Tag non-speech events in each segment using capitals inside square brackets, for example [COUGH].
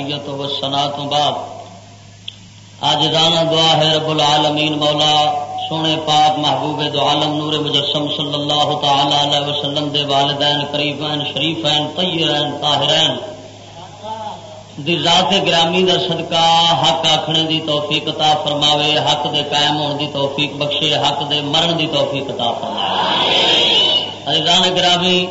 تحیت و سنا تو بعد آج دانا دعا ہے رب العالمین، مولا سونے پاک محبوب دو عالم نور مجسم صلی اللہ تعالی علیہ وسلم دے والدین، قریبین، شریفین طیرین طاہرین۔ دی ذات گرامی دا صدقہ، حق آکھنے دی توفیق عطا فرماوے، حق دے قائم ہونے دی توفیق بخشے، حق دے مرن دی توفیق عطا فرماوے۔ عزیزان گرامی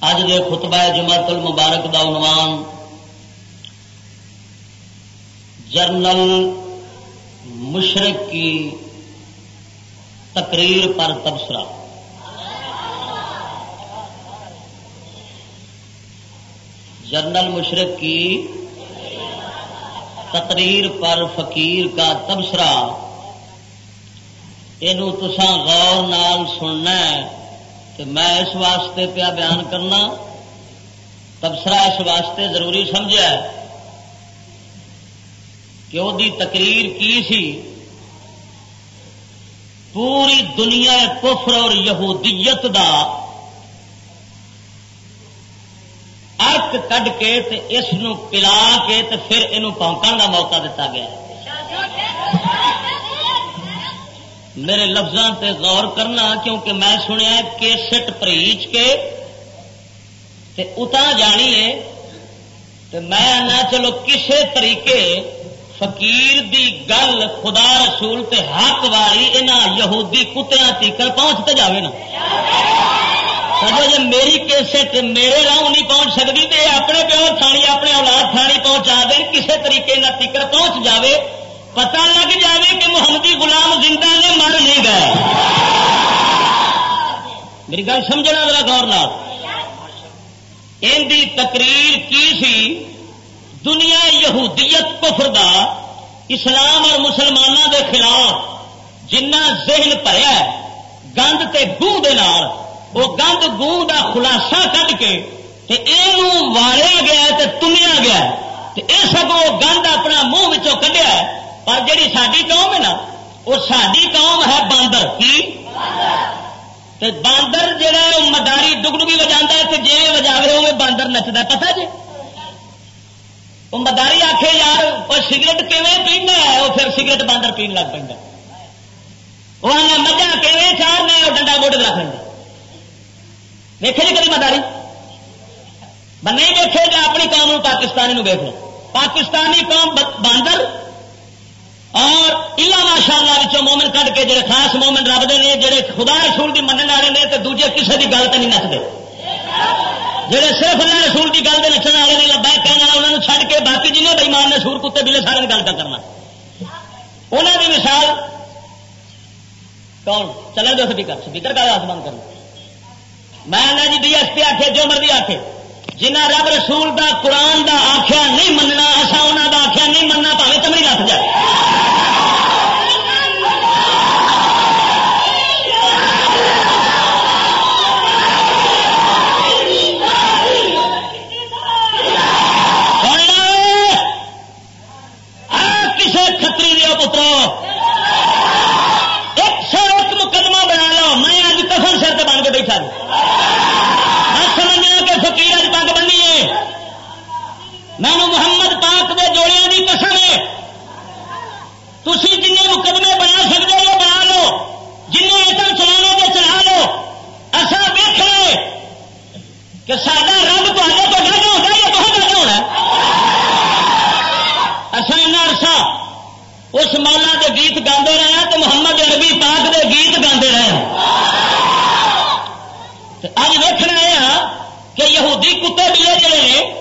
اج دے خطبہ جمعت المبارک دا عنوان جرنل مشرق کی تقریر پر تبصرہ۔ جنرل مشرق کی تقریر پر فقیر کا تبصرہ۔ یہ تسان غور نال سننا ہے۔ کہ میں اس واسطے پیا بیان کرنا، تبصرہ اس واسطے ضروری سمجھا کہ وہ تقریر کی سی؟ پوری دنیا کفر اور یہودیت دا ارک کڈ کے تے اس نو پلا کے تے پھر یہ پونکن کا موقع دتا گیا میرے لفظوں تے غور کرنا، کیونکہ میں سنیا کیسٹ پریچ کے تے اتا جانی ہے تے میں نہ چلو کسے طریقے فقیر دی گل خدا رسول تے حق والی انہاں یہودی کتیاں تیکر پہنچتے جاوے نا۔ جی میری کیسٹ میرے راہ نہیں پہنچ سکتی تو اپنے پیو تھانی، اپنے اولاد تھانی پہنچا دیں کسی طریقے کا تیکر پہنچ جاوے۔ پتہ لگ جاوے کہ محمدی غلام زندہ نے مر نہیں گئے میری گل سمجھنا ذرا غور نال۔ ان دی تقریر کی سی؟ دنیا یہودیت کفر دا، اسلام اور مسلمانوں دے خلاف جنہ ذہن پڑیا گند تے گوں دے نال، وہ گند گوں دا خلاصہ کٹ کے تے والیا گیا تے تمیا گیا یہ سب وہ گند اپنا منہ کھیا پر جیڑی ساری قوم ہے نا وہ ساری قوم ہے باندر۔ کی؟ باندر جہا وہ مداری ڈگڑی وجا ہے جی وجاوے وہ باندر نچتا پتا جی؟ وہ مداری آخے یار وہ سگرٹ کیون پینا ہے؟ وہ پھر سگرٹ باندر پین لگ پہ وہ مجھا کیون چار نے وہ ڈنڈا بوٹ رکھ لیں دیکھے جی کبھی مداری؟ نہیں دیکھے جا اپنی قوم پاکستانی ویک لو پاکستانی قوم باندر اور الا ماشاء اللہ مومن کٹ کے جڑے خاص مومن رب دے نے، جڑے خدا رسول کی منع والے نے تو دوجے کسی کی گل تو نہیں نچتے جہے صرف اللہ رسول کی گل کے نچن والے نے لبا کہنا انہوں نے چھڈ کے باقی جنہیں بےمان نے سور کتے بلے سارے گل کا کرنا۔ انہوں کی مثال، کون؟ چلے جو سپیکر سپیکر کا آسمان کرنا۔ میں جی ڈی ایس پی آخے جو مرضی آخے جنہ رب رسول دا قرآن دا آخیا نہیں مننا اصا انہوں دا آخیا نہیں مننا، پاوے چمڑی رکھ جائے۔ کسی ایک سو ایک مقدمہ بنا لو۔ میں اج کفن سر سے بن کے بیٹھا میں محمد پاک دے جوڑیاں کی قسم ہے۔ تھی جن مقدمے بنا سکتے ہو، بنا لو۔ جن ایٹم چلانے کے چلا لو۔ اصا دیکھ لے کہ سارا رب تے تو ڈر ہوتا یا بہت ڈر ہونا اصا عرصہ اس مولا کے گیت گاندے رہے ہیں تو محمد عربی پاک دے گیت گاندے رہے ہیں۔ اج ویکنا یہ کہ یہودی کتے بلے جڑے یہ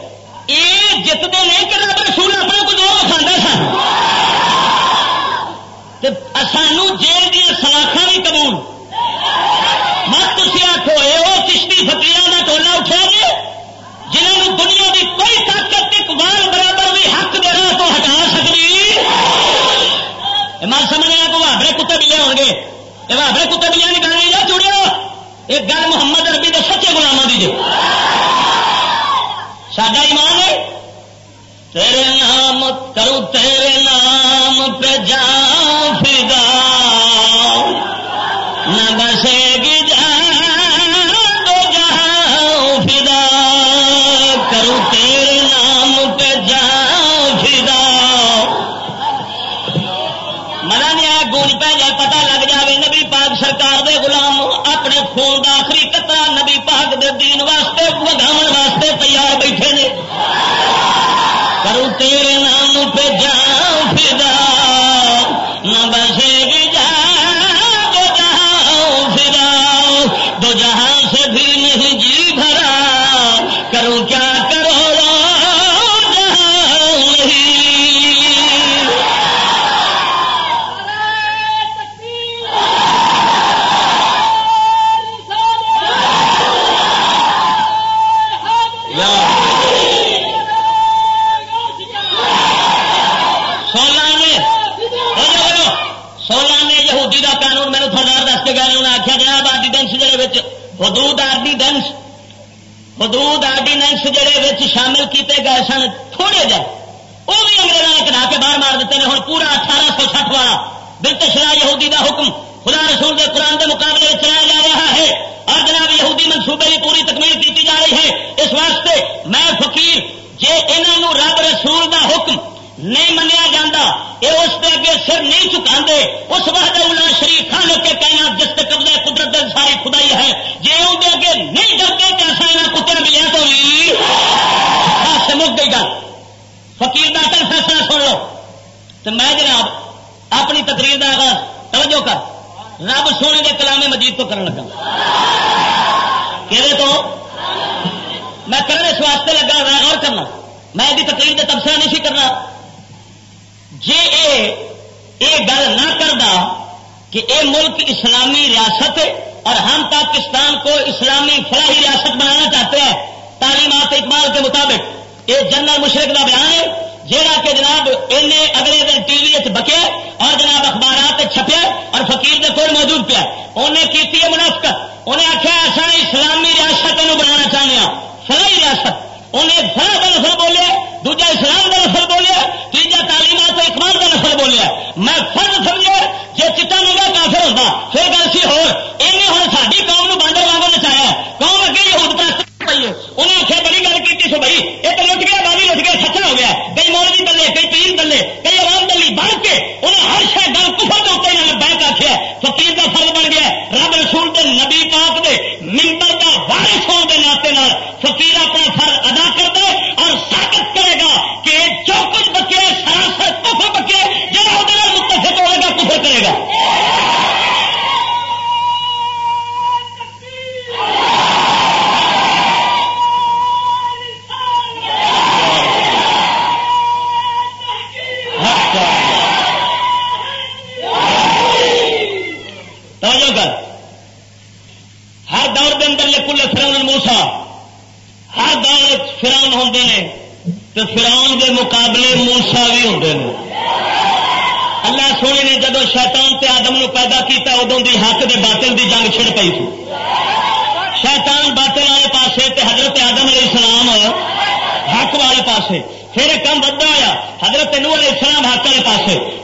جتنے نہیں کہ رب رسول اپنے کو دور کھانا سن سانو جیل دیا سلاخا بھی قبول مت تھی آخو یہ چشتی فکیر کا ٹولا اٹھا گے جنہوں دنیا کی کوئی طاقت اقبال برابر بھی حق دے تو ہٹا سکتی مت سمجھنا کو بابرے کتے بلے ہو گے. یہ بابرے کتے بلے نکالنے جا جڑو ایک گل محمد ربی کے سچے گلاموں کی جی ساڈا ایمان ہے تیرے نام کرو، تیرے نام پہ جا فدا۔ نہ بسے گی فدا۔ کرو، تیرے نام پہ جا فدا۔ گونج پہ جائے پتا لگ جائے نبی پاک سرکار دے غلام اپنے خون کا آخری کترا نبی پاک دے دین واسطے وگاو واسطے تیار بیٹھے حدود آرڈیننس حدود آرڈیننس جہے شامل کیتے گئے سن، تھوڑے جائے وہ بھی انگریزوں نے کٹا کے باہر مار دیتے ہیں ہوں پورا اٹھارہ سو سٹھ والا بلتشرا یہودی کا حکم، خدا رسول کے قرآن کے مقابلے میں چلایا جا رہا ہے، اور جناب یہودی منصوبے کی پوری تکمیل کی جا رہی ہے۔ اس واسطے میں فقیر، جے انہوں رب رسول کا حکم نہیں منیا جا یہ اس کے اگے سر نہیں چکا دے اس وقت انہیں شریف خان کے کہنا جس کے قبضہ قدرت ساری خدائی ہے جی اندر اگے نہیں ڈرتے کہ ایسا یہاں کتے ملے تو بھی مک گئی گل۔ فقیر کا کل فیصلہ سن لو۔ تو میں جناب اپنی تقریر کا آغاز توجہ کر۔ رب سونے کے کلامے مجید تو کرنے لگا۔ کہ تو؟ میں کرنے اس واسطے لگا غور کرنا۔ میں تقریر کا تبصرہ نہیں سی کرنا۔ جے اے اے گل نہ کردا کہ اے ملک اسلامی ریاست ہے اور ہم پاکستان کو اسلامی فلاحی ریاست بنانا چاہتے ہیں، تعلیمات اقبال کے مطابق۔ یہ جنرل مشرق کا بیان ہے جہاں کہ جناب انہیں اگلے دن ٹی وی بکیا اور جناب اخبارات چھپیا اور فقیر کے کول موجود پیا انہیں کی منافقت انہیں آخیا اصل اسلامی ریاست بنانا چاہتے ہیں فلاحی ریاست۔ انہیں سر کا نسل بولیا، دوجا اسلام کا نسل بولیا، تیجا تعلیمات اقبال کا نسل بولیا۔ میں فرض سمجھا جی چٹا منگا کافر ہوتا، پھر گل سی ہو گئی تھی۔ شیطان باطل والے پاسے تے حضرت آدم علیہ السلام حق والے پاسے۔ پھر کم ودا ہوا حضرت نو علیہ السلام حق والے پاسے۔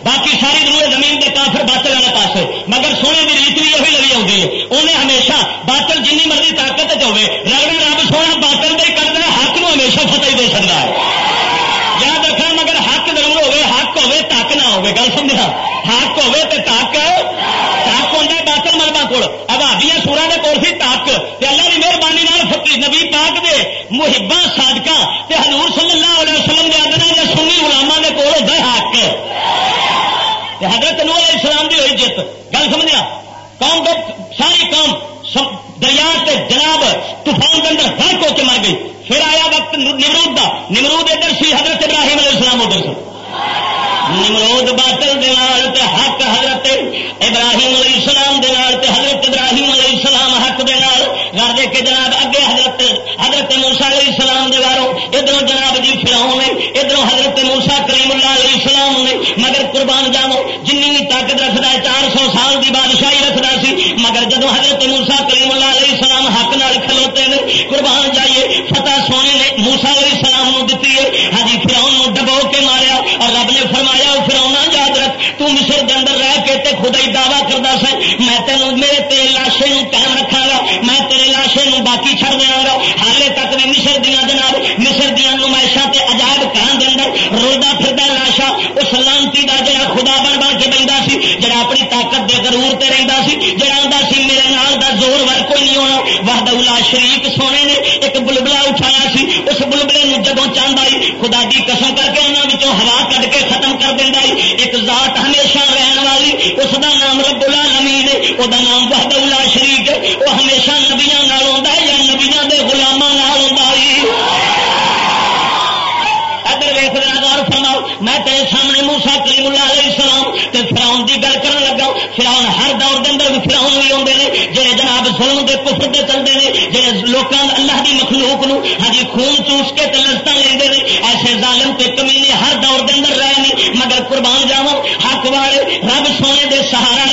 لوگوں اللہ کی مخلوق نو۔ ہجی خون چوس کے تے لذت لیندے نے۔ ایسے ظالم کے کمینے ہر دور دن رہے ہیں مگر قربان جاؤ حق والے، رب سونے دے سہارا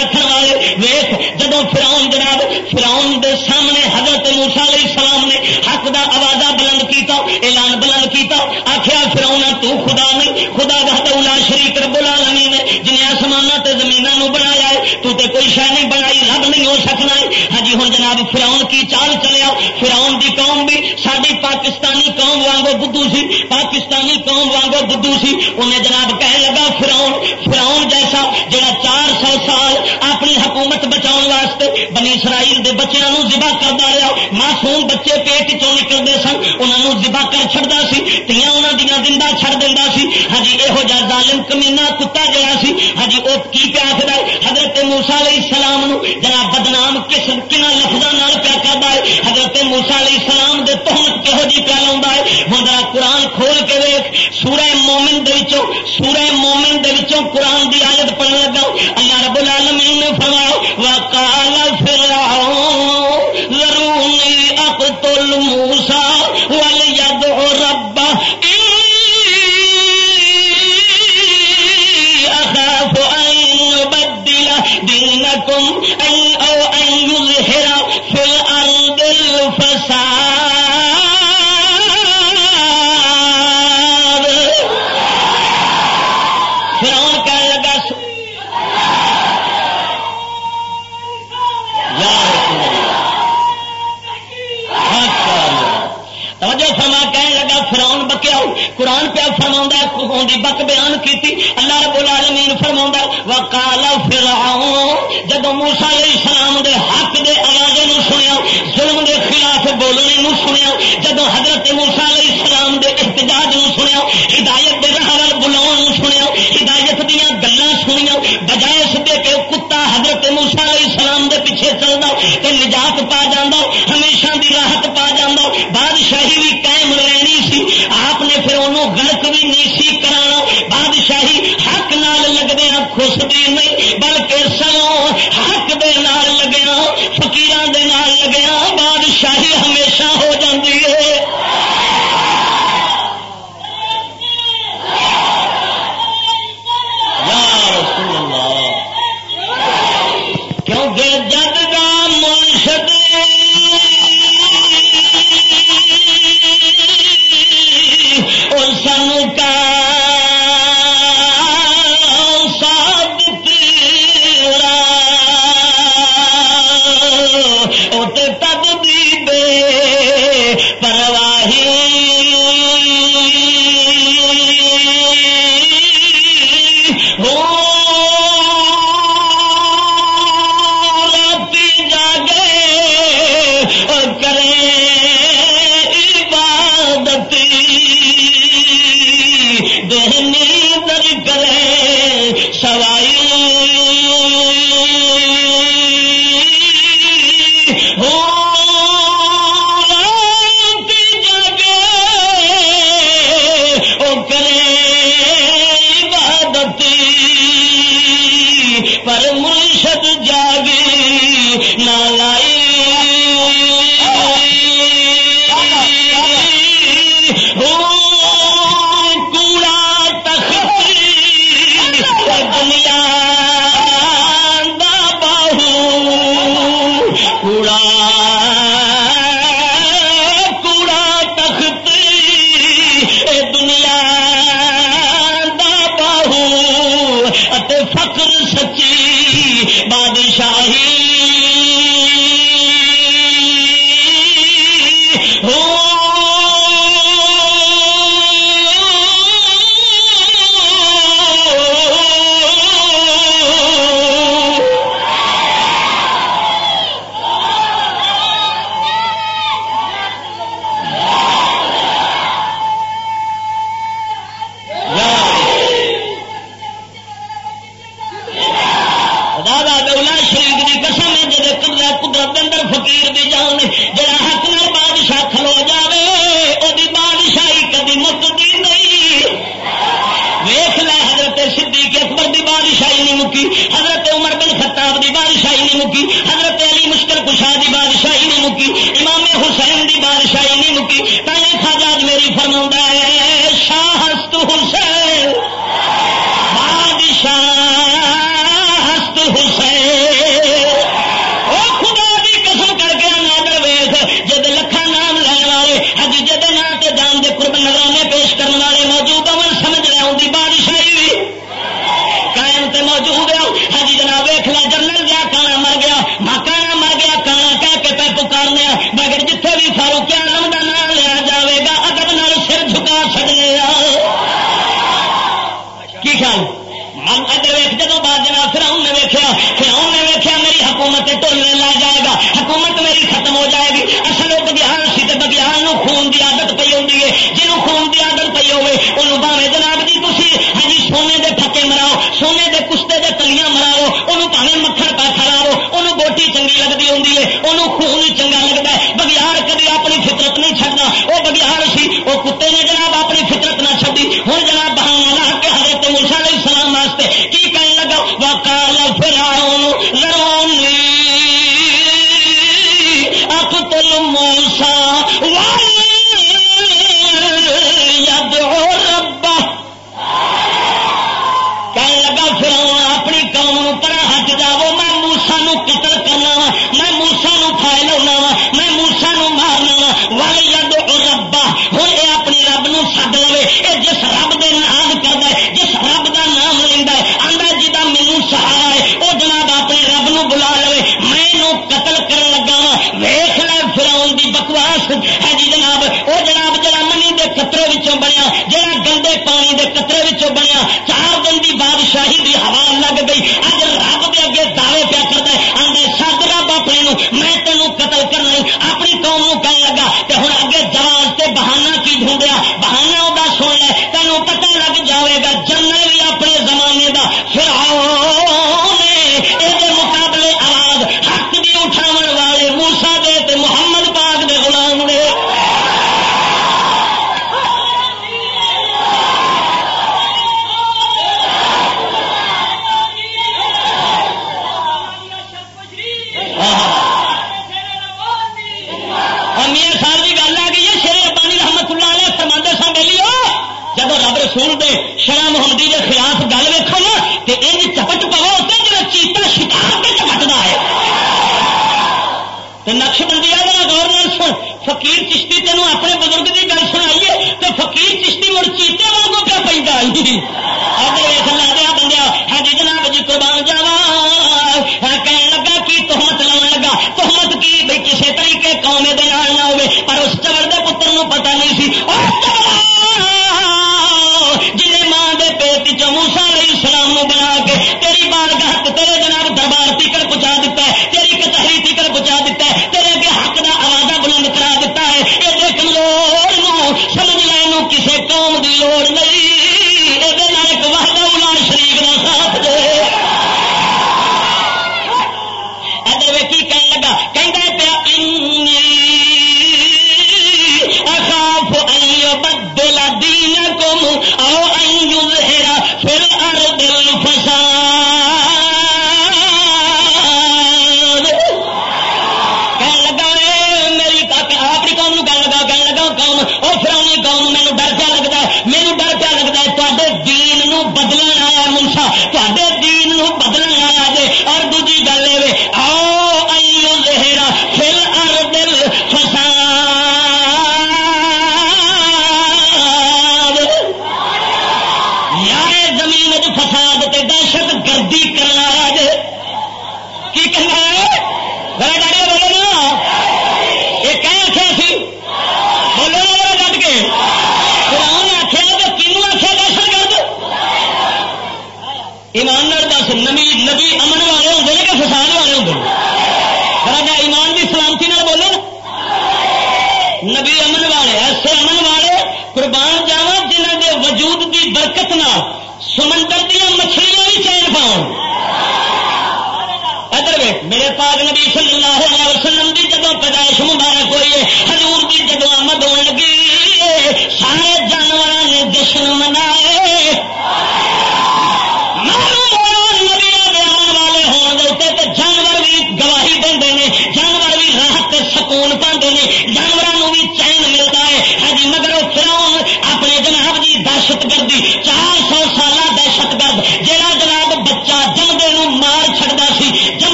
انہیں جناب کہنے لگا فراؤن فراؤن جیسا جہاں چار سو سال اپنی حکومت بچاؤ واسطے بنی اسرائیل دے بچوں ذبح کرتا رہا معصوم بچے پیٹ چوں نکلتے سن انہوں ذبح کر چڑتا سی تیا انہوں دیا دن چڑ دینا سی۔ ہاں یہو جا ظالم کمینا کتا جڑا سی ہاں وہ کی پیا ہے؟ حضرت موسا علیہ السلام جناب بدنام کس کن لفظوں پیا کرتا ہے؟ حضرت موسا علیہ السلام کے تحمت کہو جی پیا لا ہے؟ ہوں قرآن کھول کے ویخ سورہ سورہ مومن دے وچوں قرآن دی آیت پڑھن لگا اللہ رب العالمین نے فرمایا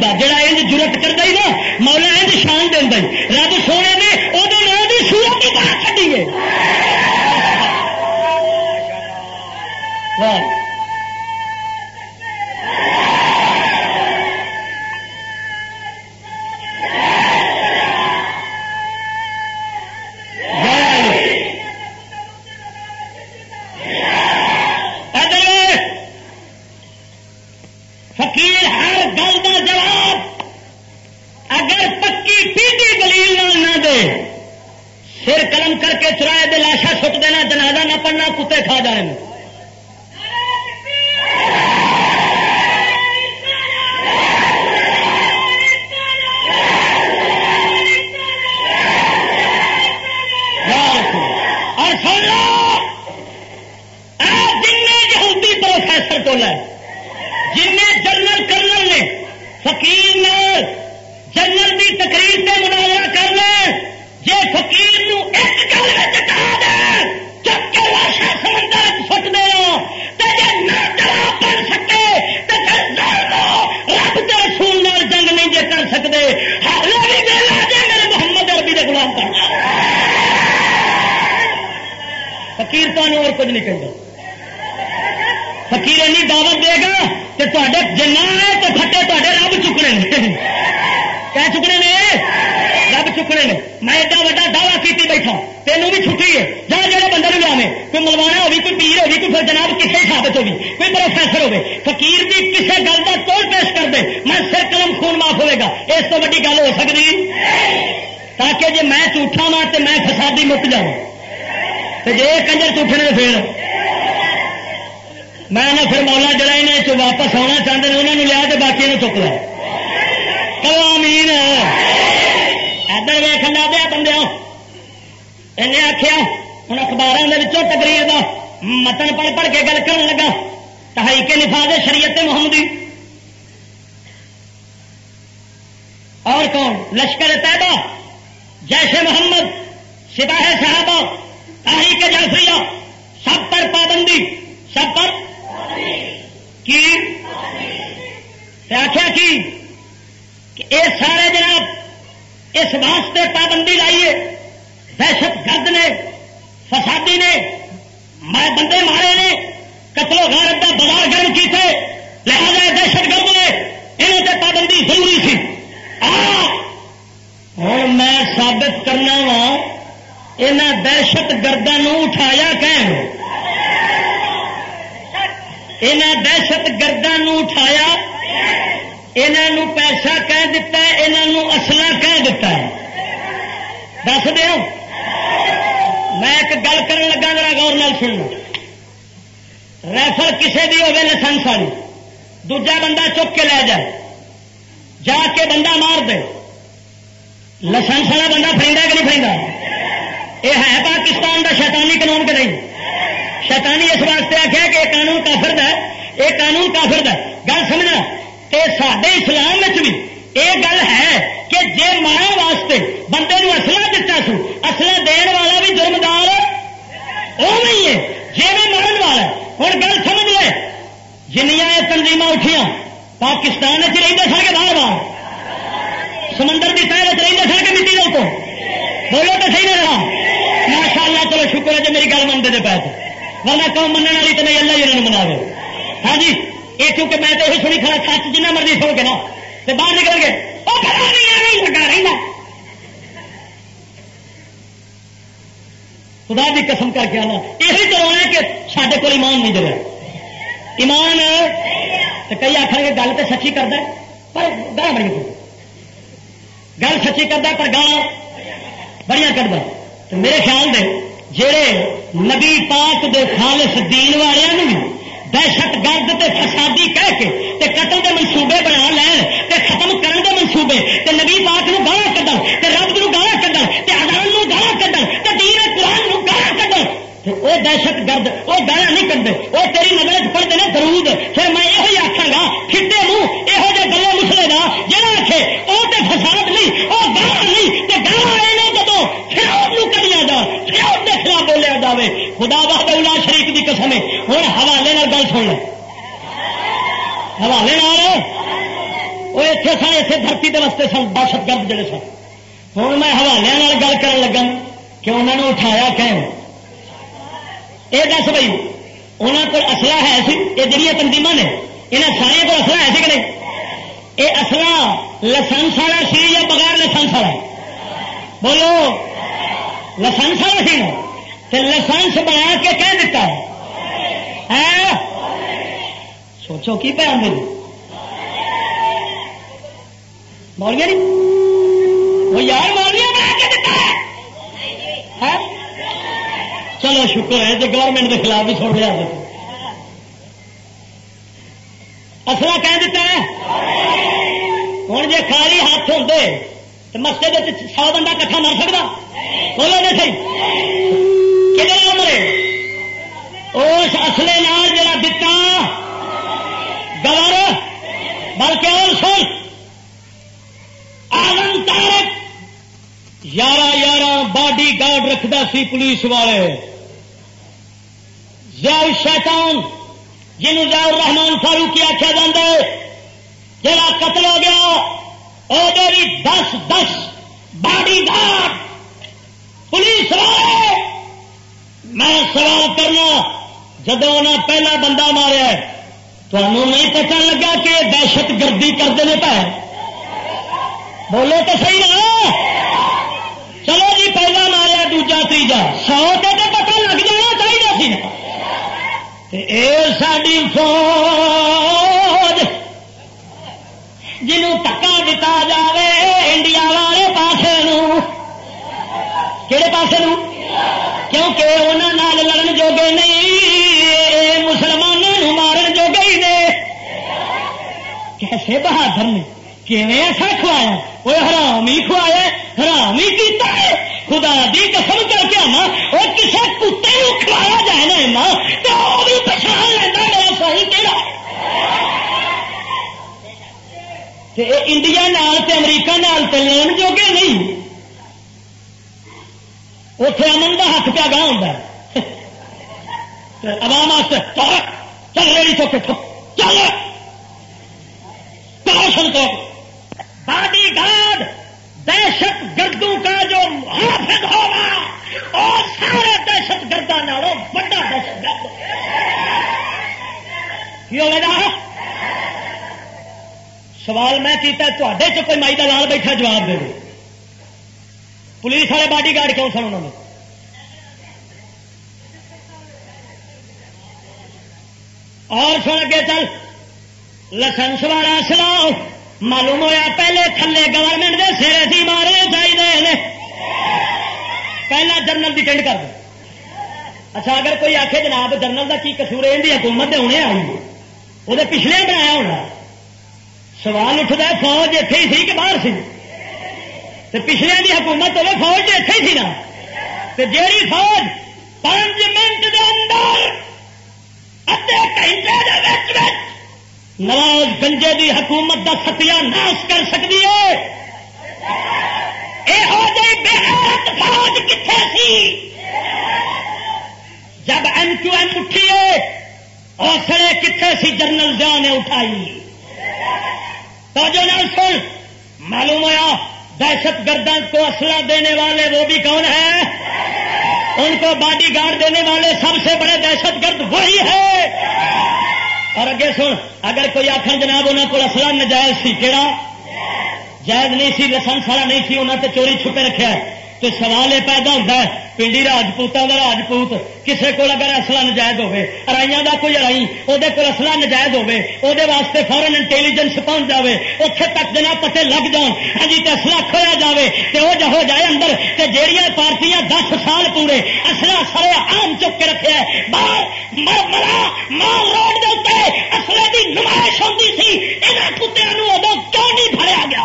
جا جڑا انج جرت کرتا ہی نا مولا انج شان دینا یہ گل ہے کہ جی مارن واسطے بندے نو اصلا دتا سو اصلا دن والا بھی جرمدار وہ نہیں ہے جی میں مرن والا ہوں گل سمجھ لے جنیا یہ تنظیم اٹھیا پاکستان چاہیے سن کے باہر باہر سمندر کی تہ رہتے سن کے مٹی دے بولو تو صحیح نہیں رہا ماشاء اللہ چلو شکر ہے جی میری گل منتے دے پہ ورنہ قوم من والی تو نہیں اللہ جی منا ہاں جی یہ کیونکہ میں تو یہ سنی کھڑا سچ جنہ مرضی سن کے نا باہر نکل گئے۔ وہ نہیں لگا رہا خدا بھی قسم کر کے آنا۔ یہ تو رونا کہ سارے کو ایمان نہیں دے ایمان کئی آخر گے، گل تو سچی کرتا پر گاہ بڑی گل سچی کرتا پر گاہ بڑی کرتا میرے خیال دے جہے نبی پاک دے خالص دین والوں بھی دہشت گرد تے فسادی کہہ کے تے قتل دے منصوبے بنا لین، تے ختم کرن دے منصوبے، تے نبی پاک نو گالا کڈن، تے رب نو گالا کڈن، تے آدان نو گالا کڈن، تے دین قرآن نو گالا کڈن۔ وہ دہشت گرد وہ گالا نہیں کرتے وہ تیری نظر پڑھتے ہیں درود۔ پھر میں یہ آخا گا کھٹے منہ یہو جہ گلے مسلے کا جہاں آخے وہ تو فساد نہیں وہ گالا نہیں، تے گالا آئے جدو جا پھر خلاف بولیا جائے خدا بہت شریف کی قسم ہے۔ ہوں حوالے گل سن لیں حوالے وہ اتنے سن اتنے دھرتی کے واسطے سن، دہشت گرد جڑے سن۔ ہوں میں حوالے گل کر لگا کہ انہوں نے اٹھایا کہ یہ دس بھائی انہوں کو اصلا ہے سی یہ جہیا تنظیم نے یہاں سارے کو اصلا ہے سی کہ نہیں؟ یہ اصلا لسنس والا سی یا بغیر لسنس والا بولو لسنس والا سی نا لسنس بنا کے کہہ دیتا ہے۔ سوچو کی پہ آدھے مولیا نہیں؟ وہ یار مولیا بنا کے دیتا ہے۔ چلو شکر ہے جو گورنمنٹ کے خلاف بھی چھوڑ لیا اصلا کہہ دیتا ہے۔ ہوں جی خالی ہاتھ ہوتے مسجد سو بندہ کٹھا مر سکتا بولو نہیں صحیح۔ کدھر مرے؟ اس اصلے نال جڑا دتا گور بلکہ اور سن۔ آلم تارک۔ یارہ یارہ، باڈی گارڈ رکھتا سی پولیس والے۔ زیاؤ شیطان، جنہوں زیاؤ رحمان فاروقی آخیا جا جا قتل ہو گیا بھی دس دس باڈی گارڈ پولیس والے میں سوال کرنا جب انہیں پہلا بندہ ماریا تمہوں نہیں پتا لگا کہ دہشت گردی کرتے ہیں پہ بولو تو صحیح نا۔ چلو جی پہلا ماریا، دوجا، تیجا۔ سو کے تو پتا لگ جانا چاہیے سی ساری فوج جنوں ٹکا دتا جائے انڈیا والے پاسے کہڑے پاسے کیونکہ انہوں لڑن جوگے نہیں مسلمانوں مارن جوگے ہی نے کیسے بہادر نے ایسا کھوایا وہ حرام ہی کھوایا حرام ہی کیتا ہے خدا دی قسم کر کے آنا وہ کسی کتے کھوایا جائے نا ماں تو وہ بھی پچھان لینا میرا صحیح کہڑا انڈیا نال تے امریکہ نال تے لڑن جوگے نہیں۔ اتے امن کا ہاتھ پیا گاہ ہوتا عوام چل ریڑی تو کٹو چل پروشن تو؟ باڈی گارڈ دہشت گردوں کا جو حافظ ہوگا اور سارے دہشت گردوں نالوں بڑا دہشت گرد۔ کی ہوگا سوال میں کیتا تے چ کوئی مائی کا لال بیٹھا جواب دے دے؟ پولیس والے باڈی گارڈ کیوں سن انہوں نے؟ اور سن کے چل، لسنس والا سلاؤ، معلوم ہوا پہلے تھلے گورنمنٹ کے سرے سی مارے چاہیے پہلا جنرل کی ٹینڈ کر دو۔ اچھا اگر کوئی آخے جناب، جنرل کا کی کسور ہے؟ حکومت ہونے آئی وہ پچھلے بنایا ہونا۔ سوال اٹھتا فوج اتے ہی سی کہ باہر سی؟ پچھلے کی حکومت ہوگی فوج اتے ہی سی نا؟ جیڑی فوج پانچ منٹ کے اندر گھنٹے نواز گنجے کی حکومت کا ستیا ناش کر سکتی ہے؟ یہ فوج کتنے سی؟ جب ایم کیو ایم اٹھی ہے کتنے سی جنرل جا نے اٹھائی؟ تو جو نہ سن۔ معلوم ہوا دہشت گردوں کو اسلحہ دینے والے وہ بھی کون ہے ان کو باڈی گارڈ دینے والے سب سے بڑے دہشت گرد وہی ہے اور اگے سن، اگر کوئی آخر جناب انہوں کو اسلحہ نجائز سی کہڑا جائز نہیں سی لسنس والا نہیں سی انہوں نے چوری چھپے رکھا ہے۔ تو سوال یہ پیدا ہوتا ہے، پنڈی راجپوتوں کا راجپوت کسی کو اگر اصلا نجائز ہوے ارائیاں کا کوئی ارائی وہ اصلا نجائز ہوے وہ فورن انٹیلیجنس پہنچ جائے اتنے تک جنا پتے لگ جان ہاں جی اصلا کھویا جائے تو وہ جو جائے اندر، تے جیڑیاں پارٹیاں دس سال پورے اصلا سارے آم چک کے رکھے باہر مرا مال روڈ دے اصلے کی نمائش ہوتی سی یہاں کتوں ادو کیوں نہیں فریا گیا؟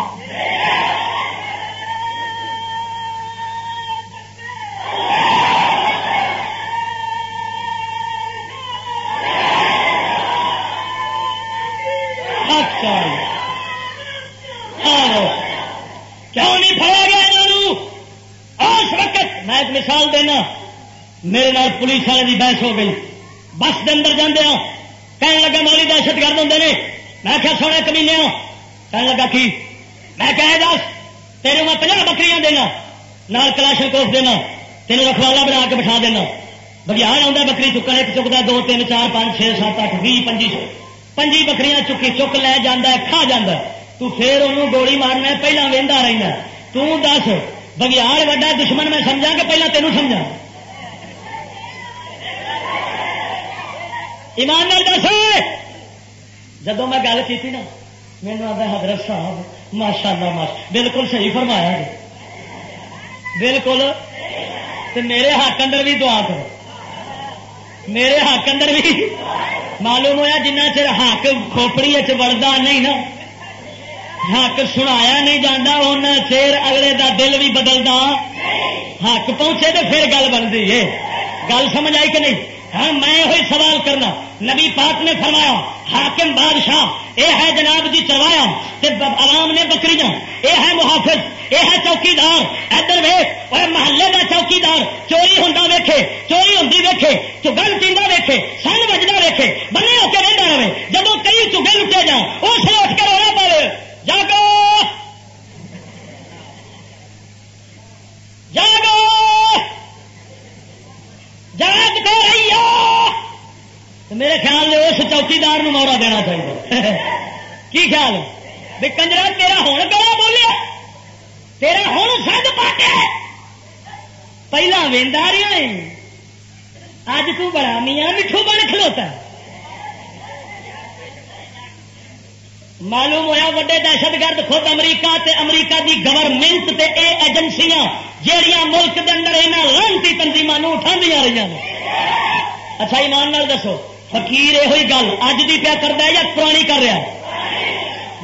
کیوں نہیں پڑا گیا اس وقت میں ایک مثال دینا۔ میرے نال پولیس والے کی بحث ہو گئی۔ بس کے اندر جانے ہاں۔ کہنے لگا مولی دہشت گرد ہوں نے۔ میں کیا سونا کمینے ہاں۔ کہنے لگا کی؟ میں کہ دس تیرے میں پناہ بکریاں دینا۔ نال کلاشن کوف دینا۔ تینوں رکھوالا بنا کے بٹھا دینا۔ بگیان آتا بکری چکن ایک چکتا دو، تین، چار، پانچ، چھ، سات، اٹھ بھی پنجی سو پنجی بکریاں چکی چک لے جانا کھا جا تو پھر انہوں گولی مارنا پہلے وہدا رہنا تس بگیار وا دشمن میں سمجھا کہ پہلے تینوں سمجھا ایمان دس۔ جب میں گل کی نا مینو آتا حضرت صاحب ماشاء اللہ ماشاء بالکل صحیح فرمایا بالکل میرے حق اندر بھی دعا کرو۔ میرے حق اندر بھی۔ معلوم ہوا جنہ چر حق کھوپڑی چڑھتا نہیں نا۔ حق سنایا نہیں جانا ان چیر اگلے دا دل بھی بدلتا حق پہنچے تو پھر گل بنتی ہے۔ گل سمجھ آئی کہ نہیں؟ ہاں میں یہ سوال کرنا۔ نبی پاک نے فرمایا، حاکم بادشاہ، اے ہے جناب جی چلوایا عوام نے بکریاں، اے ہے محافظ، اے ہے چوکی دار ادھر ویخ اور محلے کا چوکی دار چوری ہوں ویکھے، چوری ہوں ویکھے، چگل پیندا ویکھے، سن بجنا ویکھے، بنے ہو کے رہتا رہے جب کئی چگے لٹے جان اس اٹھ کر رونا پڑے۔ جاگو! جاگو! جاگ کے رہی میرے خیال میں اس چوکیدار مورا دینا چاہیے۔ کی خیال بھی کنجرا تیرا ہوں گلا بولیا؟ تیرا ہوں سد پاٹیا پہلا ویندا رہا اج تو بڑا میاں مٹھو بن کھلوتا معلوم ہوا وڈے دہشت گرد خود امریکہ تے امریکہ دی گورنمنٹ تے اے ایجنسیاں جہیا ملک دے اندر یہاں لانتی تنظیم اٹھا دیا رہی اچھا ایمان نال دسو۔ فقیر یہ گل اج دی پیا کرتا ہے یا پرانی کر رہا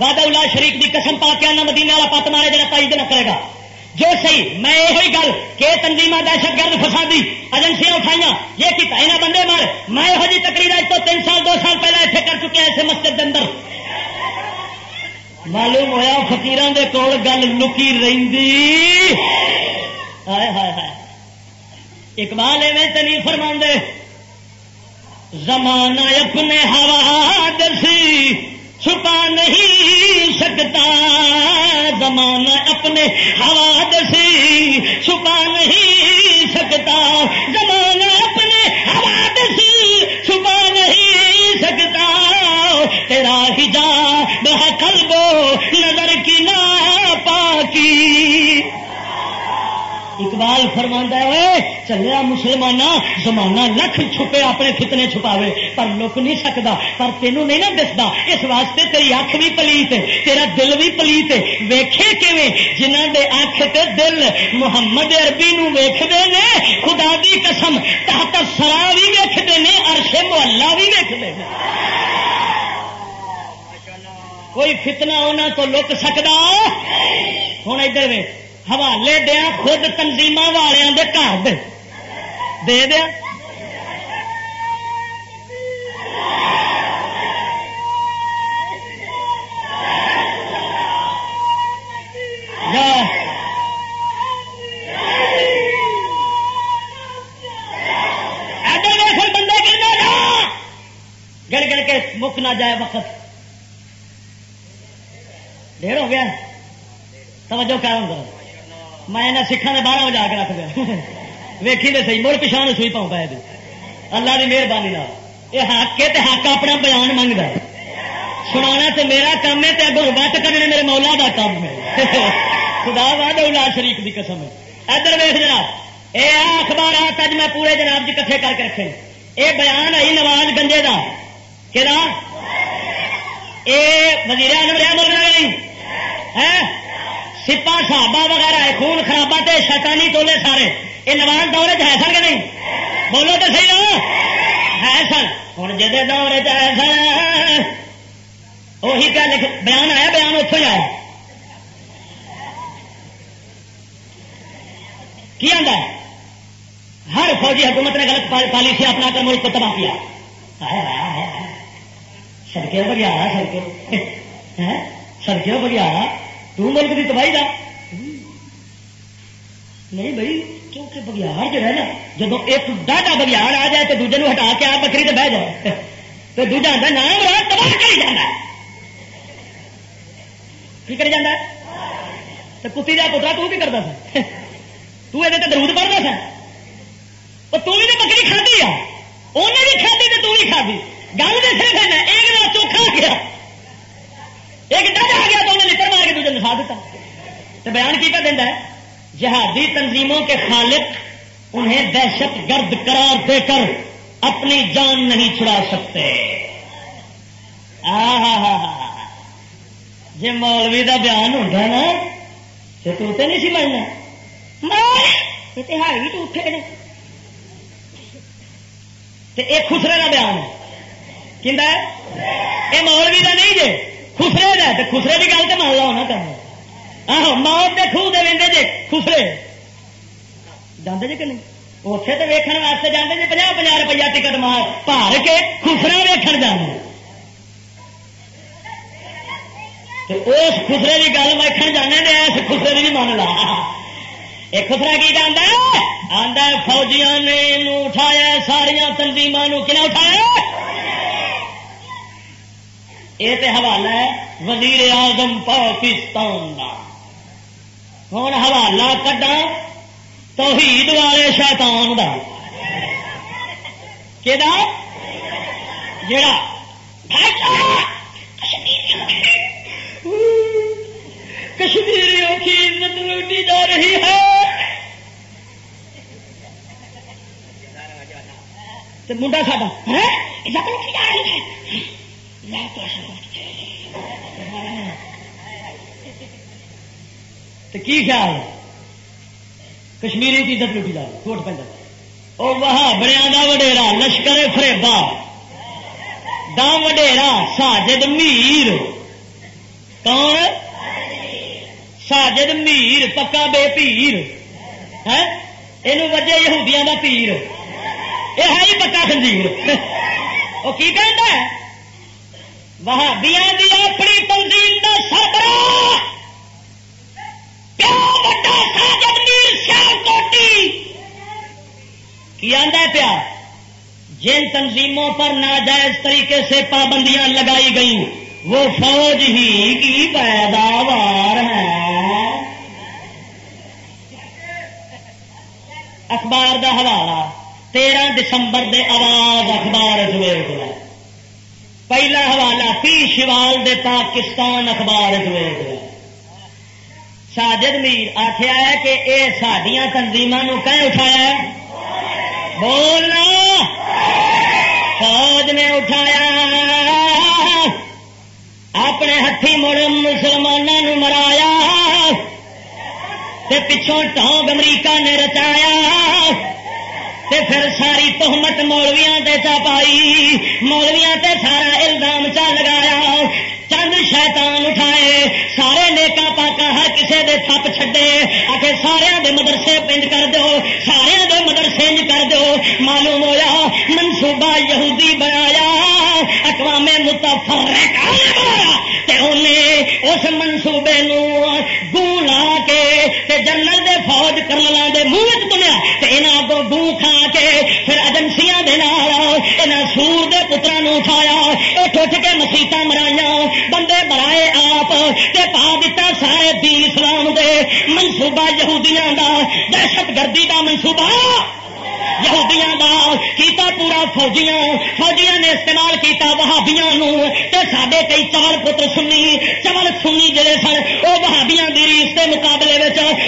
وعدہ اللہ شریف دی قسم پا کے آنا مدینے والا پت مارے جا پائی دن کرے گا۔ جو صحیح، میں یہ گل کہ تنظیم دہشت گرد فسادی ایجنسیاں اٹھائیاں، یہ کیا یہاں بندے مار۔ میں یہ جی تقریر تو تین سال، دو سال پہلے اتنے کر چکے ایسے مسجد کے اندر۔ معلوم ہوا فکیر دے کول گل لکی رہی اقبال میں تو نہیں فرما زمانہ اپنے ہوا دسی چھپا نہیں سکتا۔ زمانہ اپنے ہوا دسی چھپا نہیں سکتا۔ زمانہ اپنے ہوا دسی چھپا نہیں سکتا۔ تیرا ہی جا بہ بو نظر کی نا پاکی اقبال فرما ہے، چلیا مسلمان زمانہ لکھ چھپے اپنے فتنے چھپاوے، پر لک نہیں سکتا پر تینوں نہیں نہ دستا اس واسطے تیری اکھ بھی پلیت، تیرا دل بھی پلیت ویخے کیویں؟ جنہ دے اکھ تے دل محمد اربی نو ویختے نے، خدا دی قسم، تحت سرا بھی ویختے نے ارشے محلہ بھی ویختے ہیں کوئی فتنہ ہونا تو لک سکتا ہوں ادھر حوالے دیا خود تنظیم والوں کے گھر دے۔ دیا۔ گڑ گڑ کے مک نہ جائے وقت۔ ڈھیر ہو گیا۔ توجہ کیا ہوں میں سکھان نے بارہ بجے آ کے رکھ دیا ویکھی تو صحیح، مڑ پچھا سوئی پاؤں پہ اللہ کی مہربانی یہ حق کے حق اپنا بیان منگتا سنا تو میرا کام ہے اگوں وٹ کرنے میرے مولا کا کام ہے۔ خدا واد شریف کی قسم ہے۔ ادھر ویخ جناب یہ اخبارات اج میں پورے جناب جی کٹھے کر کے رکھے۔ یہ بیان آئی نواز گنجے کا کہ یہ وزیر اعظم رہا ملک نہیں ہے سپا صحابہ وغیرہ ہے، خون خرابہ تے شیطانی ٹولے سارے۔ یہ نواز دورے چ ہے سن کہ نہیں؟ بولو تو صحیح نا ہے سن۔ ہوں جی دورے چ ہے سن۔ وہی کیا لکھ بیان آیا، بیان اتوں ہی آیا۔ کی آتا ہے؟ ہر فوجی حکومت نے غلط پالیسی اپنا کر ملک کو تباہ کیا۔ سڑکیں بگیارا سڑکیں سڑکیں بگیارا تو ملک کی تباہی دا؟ نہیں بھائی، کیونکہ بگیار جو ہے نا، جب ایک ڈاڈا بگیار آ جائے تو دوجے ہٹا کے آپ بکری تو بہ جائے تو دوجا آتا نام رات تباہ کری جانا کی کری جانا تو کتی کا پترا تو کی کرتا تھا تو درود پڑھتا تھا تو بھی تو بکری کھدی آ۔ انہیں بھی کھدی تو بھی کھدی گل بھی صرف ہے ایک چوکھا گیا ایک ڈر آ گیا تو انہیں لکڑ مار کے دوجے نسا دیتا۔ تو بیان کی کر دینا ہے؟ جہادی تنظیموں کے خالق انہیں دہشت گرد قرار دے کر اپنی جان نہیں چھڑا سکتے۔ جی مولوی کا بیان ہوتا نا تو تو نہیں سی مرنا اتہائی تو اٹھے ایک خسرے کا بیان ہے۔ کہ مولوی کا نہیں جی خسرے دا تو خسرے کی گل تو مان لو نا کرنا آہو، موت کے خوہ دے وے جی خسرے۔ جانے جی کہ نہیں؟ اتنے تو ویکن واسطے جانے جی پناہ پناہ روپیہ ٹکٹ مار پار کے خسرا ویکن جانا اس خسرے کی گل ویکن جانے نے اس خسرے کی بھی مان لا۔ ایک خسرا کی جانا آدھا فوجیاں نے اٹھایا ساریا تنظیم کنا اٹھایا؟ یہ تو حوالہ ہے، وزیر اعظم پاکستان کا ہوں حوالہ کڈا، توحید والے شیطان کا جڑا کشمیریوں کی عزت لوٹی جا رہی ہے۔ منڈا ساڈا ہاں؟ عزت لوٹی جا رہی ہے۔ تو کی خیال کشمیری کی عزت لوٹی جائے، کوٹ پہ اور وہاں بڑیا دا وڈیرا، لشکر فریبا۔ دا وڈیرا، ساجد میر۔ کون؟ ساجد میر، پکا بے پیر۔ ہے یہ وجہ یہودیاں دا پیر۔ یہ ہے ہی پکا خنزیر۔ وہ کی کہتا ہے؟ وہاں دیا اپنی تنظیم کا سربراہ سیال کوٹی؟ کی آدھا پیا؟ جن تنظیموں پر ناجائز طریقے سے پابندیاں لگائی گئیں، وہ فوج ہی کی پیداوار ہے اخبار دا حوالہ، تیرہ دسمبر دے آواز اخبار پہلا حوالہ، پی شوال دے پاکستان اخبار ساجد میر آخیا ہے کہ اے سڈیا تنظیم کہ اٹھایا ہے۔ بولنا فوج نے اٹھایا۔ اپنے ہاتھی مڑ مسلمانوں مرایا پچھوں ٹونگ امریکہ نے رچایا تے پھر ساری تہمت مولویا چا پائی۔ مولویا تے سارا الزام چا لگایا۔ چند شیطان اٹھائے، سارے نیکا پاکا ہر کسے دے تھپ چھڈے۔ آخر سارے دے مدرسے پنج کر دو سارے دے مدرسے انج کر دو معلوم ہویا منصوبہ یہودی بنایا، اقوام متفر اس منصوبے گو لا کے جنرل دے فوج کرنل دے منہ چنیا کو گو کھا کے پھر ایجنسیاں سور دے پترا اٹھایا۔ اٹھ اٹھ کے مسیطا مرائیا بندے آپ تے پا دیتا سارے دین اسلام دے منصوبہ یہودیاں دا دہشت گردی دا منصوبہ یہودیاں دا کیتا پورا فوجیاں فوجیاں نے استعمال کیتا وہابیاں نو۔ تے ساڈے کئی چول پتر سنی چول سنی جڑے سن وہ وہابیاں دی ریس کے مقابلے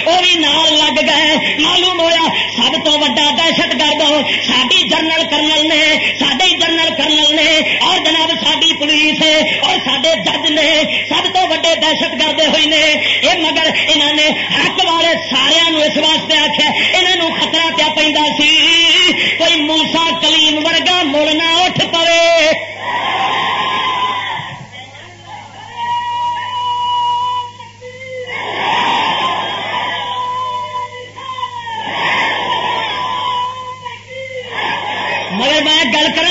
وہ بھی نال لگ گئے۔ معلوم ہویا سب تو وڈا دہشت گرد ساری جنرل کرنل نے سڈے جنرل کرنل نے، اور جناب ساری پولیس اور سڈے جج نے۔ سب تو وڈے دہشت گرد ہوئی نے۔ یہ مگر انہوں نے حق والے سارا اس واسطے آخیا یہاں خطرہ پیا پہ سی۔ کوئی موسا کلیم ورگا مڑنا اٹھ پے مگر میں گل کر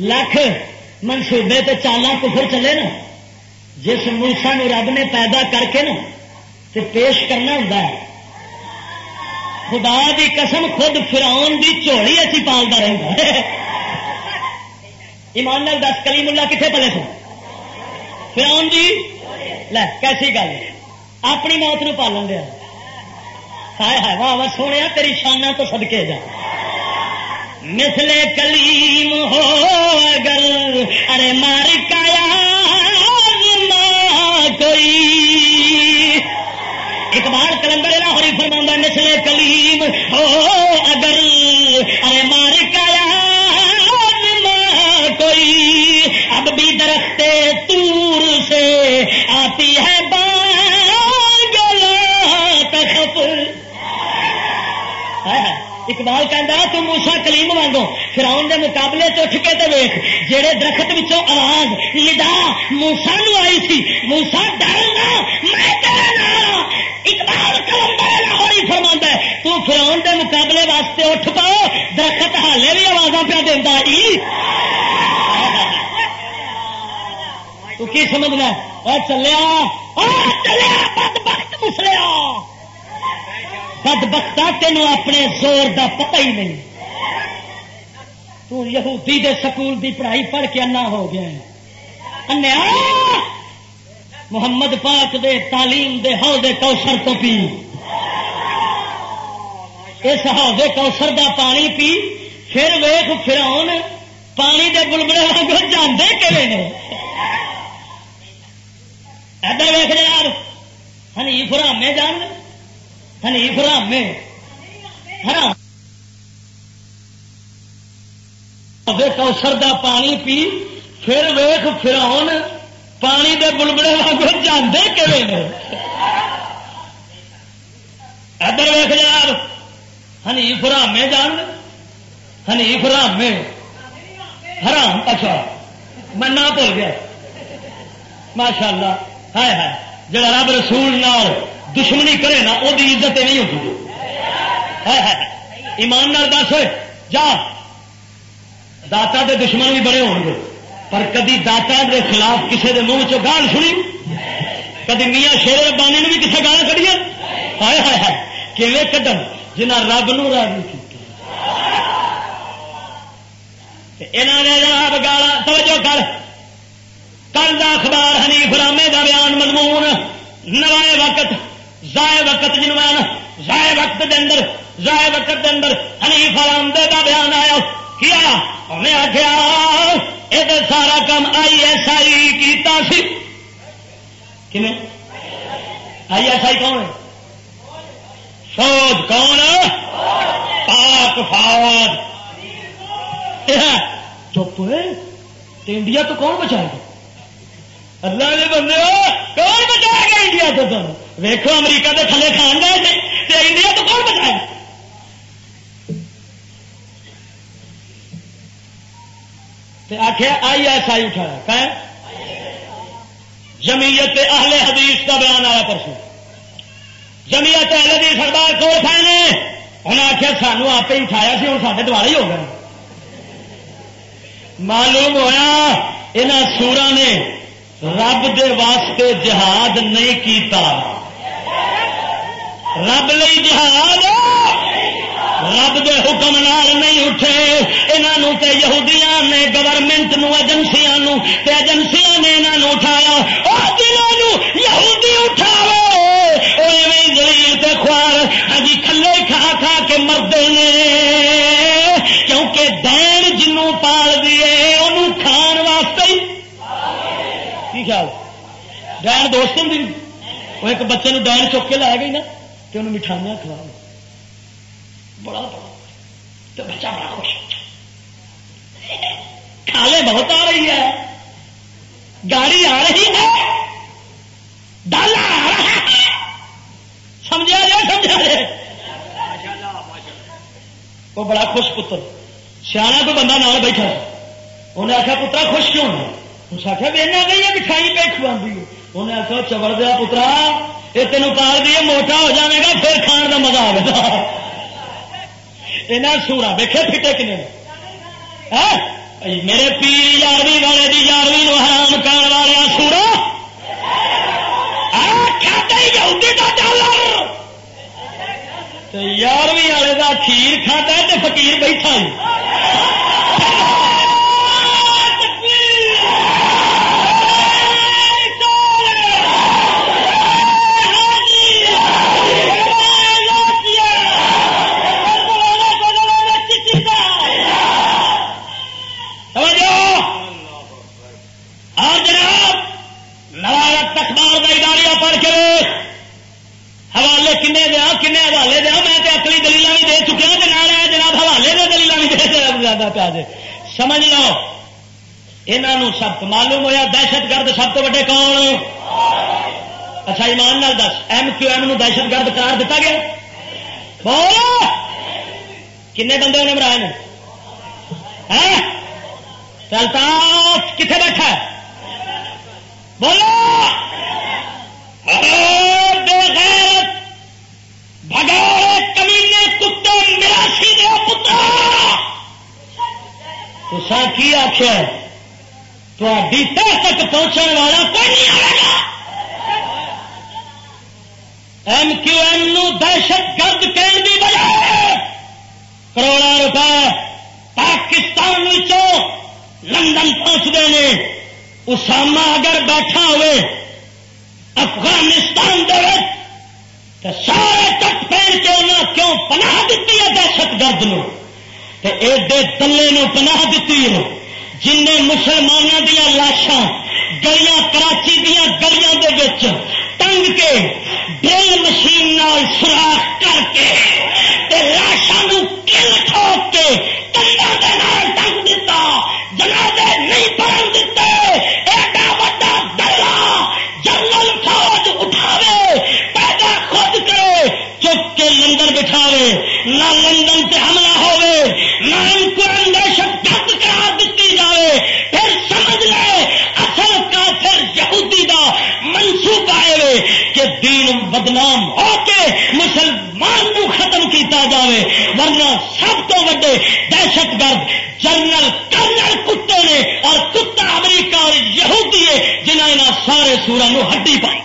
لکھ منصوبے تو چالا کفر چلے نا، جس موسا رب نے پیدا کر کے نا پیش کرنا ہوں خدا دی قسم خود فراؤن دی چوڑی اچھی پالتا رہتا ایمان دس کلی ملا کتنے پلے سو فراؤن دی؟ لے، کیسی گل؟ اپنی موت نو پالن دیا۔ ہائے ہائے، واہ واہ، سونے، تیری شانہ تو سدکے جا۔ مسلے کلیم ہو اگر، ارے مار کایا کوئی۔ اقبال کلندر لاہوری فرما نسل کلیم ہو اگر ارے مار کوئی، اب بھی درخت تور سے آتی ہے اقبال کہہ تو موسا کلیم وانگو فراؤن دے مقابلے چھ کے تو ویخ جہے درخت وچوں آواز، ندا موسا نو آئی سی۔ موسا ڈرنا میں اقبال کلندر لاہوری فرما ہے، تو فراؤن دے مقابلے واسطے اٹھ پاؤ، درخت حالے بھی آواز پہ دینا تو کی سمجھنا چلیا چلیا، بد بد بختا تینوں اپنے زور دا پتہ ہی نہیں۔ تو یہودی دے سکول دی پڑھائی پڑھ کے انا ہو گیا انیا محمد پاک دے تعلیم دے حوض کوثر تو پی۔ اس حوض کوثر دا پانی پی۔ پھر ویخ فراؤن پانی دے بلبلے واگ جانے کہ ادھر ویخ یار ہنی فرامے جان۔ ہاں، ہنی فرامے حرام۔ دا پانی پی، پھر ویخ فراؤن پانی دے بلبلے واگ جانے کہ ادھر ویخ یار ہنی فرامے جان ہاں، ہنی فرامے حرام۔ اچھا میں نہ بھول گیا۔ ماشاء اللہ ہے ہے جڑا رب رسول نال دشمنی کرے نا وہ عزت نہیں ہوتی۔ ایمان نال دس جا۔ داتا دے دشمن بھی بڑے ہو گے۔ پر کدی داتا دے خلاف کسی دے منہ چ گال سنی؟ کدی میاں شیر ربانی نے بھی کسی گال کھڑی ہائے ہائے ہائے۔ کیویں کڈن؟ جنہ رب نو راضی انہوں نے جناب گالا، توجہ کر۔ کل اخبار ہنی فرامے کا بیان مضمون۔ نوائے وقت زائے وقت جنوان زائے وقت دے اندر زائے وقت دے اندر ہنی فرامدے کا بیان آیا۔ کیا؟ انہیں آخیا یہ سارا کام آئی ایس آئی کیتا سی۔ آئی ایس آئی کون ہے؟ فوج کون؟ پاک فوج۔ ہاں، چپ انڈیا تو کون بچائے گا؟ اللہ نے بندے کون بچائے گا انڈیا تو تم ویکو امریکہ کے تھلے کھان گئے انڈیا تو کون بچائے گا آخیا آئی ایس آئی اٹھایا جمیت اہل حدیث کا بیان آیا پرسوں جمیت اہل حدیث سردار کو اٹھائے نے انہیں آخیا سانو آپ ہی اٹھایا سی ہوں سارے دوارے ہی ہو گئے معلوم ہوا یہاں سورا نے رب دے واسطے جہاد نہیں کیتا۔ رب لئی جہاد۔ رب دے حکم نال نہیں اٹھے۔ انہوں تے یہودیاں نے گورنمنٹ نو ایجنسیاں نو تے ایجنسیاں نے انہوں اٹھایا۔ اور دنوں یہودی اٹھاو دلیل تے خوار۔ ہاں جی، کھلے کھا کھا کے مردے نے۔ کیونکہ دین جنوں پال دیے انہوں کھان ہی خیال ڈین دوست وہ ایک بچے نو ڈین چک کے لایا گئی نا تو انہوں مٹھائیاں کھوا بڑا بڑا تو بچہ بڑا خوش کھالے بہت آ رہی ہے گاڑی آ رہی ہے ڈالا آ رہا ہے سمجھا جائے سمجھا جائے وہ بڑا خوش پتر سیاح کو بندہ نال بیٹھا انہیں آخیا پترا خوش کیوں ہے اس آخیا بہنا گئی ہے مٹھائی پہ کھوی انہیں آخیا چبڑ دیا پترا یہ تینوں پال دیے موٹا ہو جائے گا پھر کھان کا مزہ آئے گا یہاں سورا ویکے پھٹے کنے میرے پیر یارویں والے دی یارویں نو حرام کر والے سورا یارویں والے کا کھیر کھاتا ہے تو فکیر بیٹھا پیا جائے سمجھ لو یہ سب معلوم ہوا دہشت گرد سب تو وڈے کون اچھا ایمان نال دس، ایم کیو ایم دہشت گرد قرار دیتا گیا؟ بول۔ کن بندے انہیں مرائے نے؟ ہاں؟ چلتا کتنے بیٹھا؟ ہے بولو بے غیرت، بغیر کمینے کتے میراسی دے پتر۔ تو سا کی آخیا تھی تک پہنچنے والا کوئی نہیں آئے گا۔ ایم کیو ایم نو دہشت گرد کہنے کی بجائے کروڑا روپئے پاکستان لندن پہنچتے ہیں اسامہ اگر بیٹھا ہوئے افغانستان دے تو سارے کٹ پہن کے انہیں کیوں پناہ دیتی ہے دہشت گرد نو ایڈے تلے نو پناہ دیتی ہے جن مسلمانوں دیا لاشاں، گلیاں کراچی دیا گلیاں دے بچ ٹنگ کے ڈرل مشین سوراخ کر کے لاشاں کل ٹھوک کے کنڈا دے نال ٹنگ دیتا جنازے نہیں پڑھن دیتے کے لندن بٹھاوے، نہ لندن سے حملہ ہوئے کو دہشت گرد قرار دیتی جائے پھر سمجھ لے، اصل کا پھر یہودی دا منصوب آئے کہ دین بدنام ہو کے مسلمان کو ختم کیتا جائے ورنہ سب تو وڈے دہشت گرد جنرل کرنل کتے نے اور کتا امریکہ اور یہودی ہے جنہیں سارے سورا ہڈی پائی۔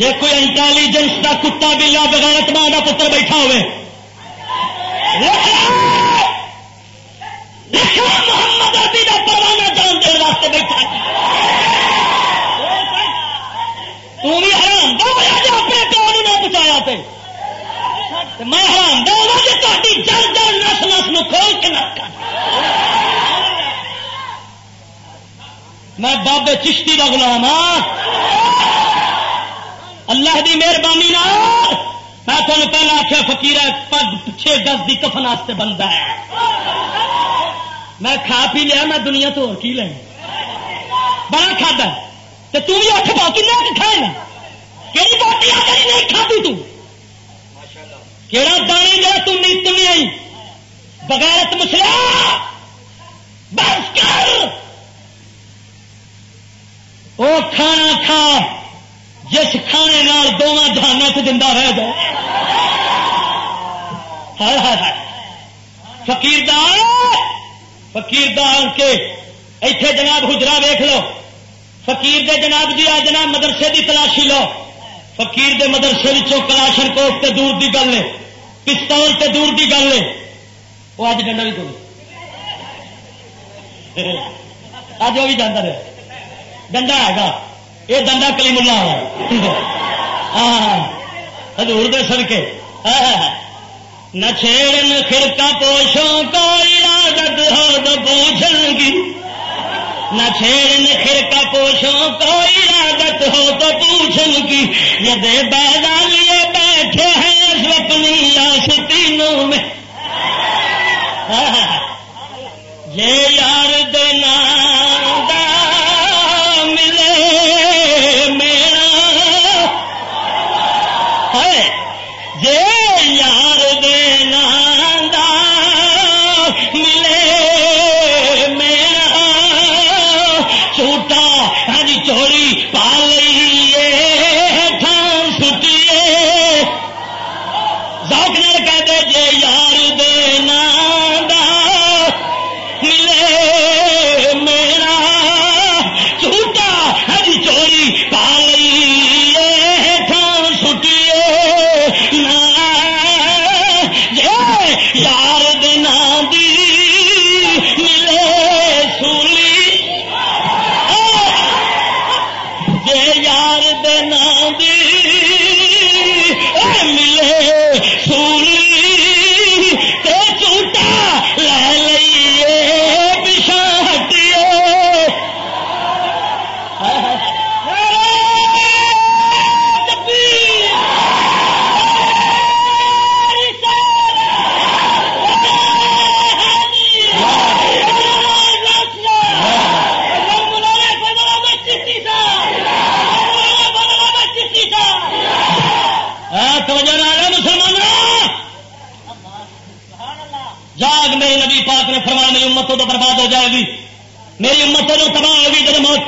جی کوئی انٹیلیجنس کا کتا بلا بغیرت ماں کا پتر بیٹھا ہوئے۔ محمد عربی کا پروانہ جان دن واسطے بیٹھا۔ حرام اپنے پیو نہ پہنچایا پہ میں حرام دو کہ تاری جل جل نس نس کھول کے نہ میں بابے چشتی کا گلام ہاں۔ اللہ کی مہربانی میں تمہیں پہلے آخیا فکیر پگ چھ گز کی کفن واسطے بنتا ہے۔ میں کھا پی لیا، میں دنیا تو کی لینا بڑا کھادا تو تھی اٹھ پاؤ کن کھائے گا کہڑی بوٹی نہیں کھادی تو؟ کہڑا دانے جا تم نہیں آئی؟ بغیرت مسلا بس کر۔ وہ کھانا کھا۔ جس کھانے دونوں جہانوں سے زندہ رہ جائے فقیر دار فقیر کے ایتھے جناب حجرا ویخ لو۔ فقیر دے جناب جی آ جناب مدرسے دی تلاشی لو۔ فقیر دے مدرسے کلاشن کوٹ تے دور دی گل ہے پستول تے دور دی گل ہے وہ اج ڈنڈا بھی کوئی [LAUGHS] اج وہ بھی جانا رہا ڈنڈا ہے گا۔ یہ ڈنڈا کلی ملا ہاں ہزور دے سڑکے نہ چھیڑن خرکا پوشوں کو ارادت ہو تو پوچھن گی نہ چھیڑن خرکا پوشوں کو ارادت ہو تو پوچھن کی یہ بیدا لیے بیٹھے ہیں اپنی آس تینوں میں۔ یہ یار دینا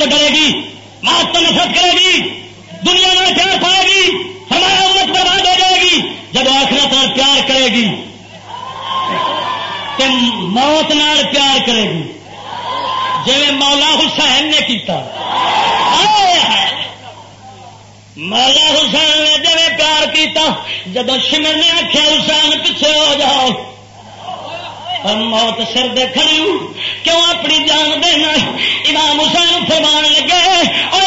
تو ڈرے گی موت تو نفرت کرے گی، دنیا میں پیار پائے گی، ہمارا امت برباد ہو جائے گی، جب آخرت نال پیار کرے گی، تو موت نال پیار کرے گی۔ جی مولا حسین نے کیتا مولا حسین نے جی پیار کیتا جب شمر نے آخیا حسین پیچھے ہو جاؤ۔ اور موت سر دیکھ کیوں اپنی جان دینا امام حسین فرمان لگے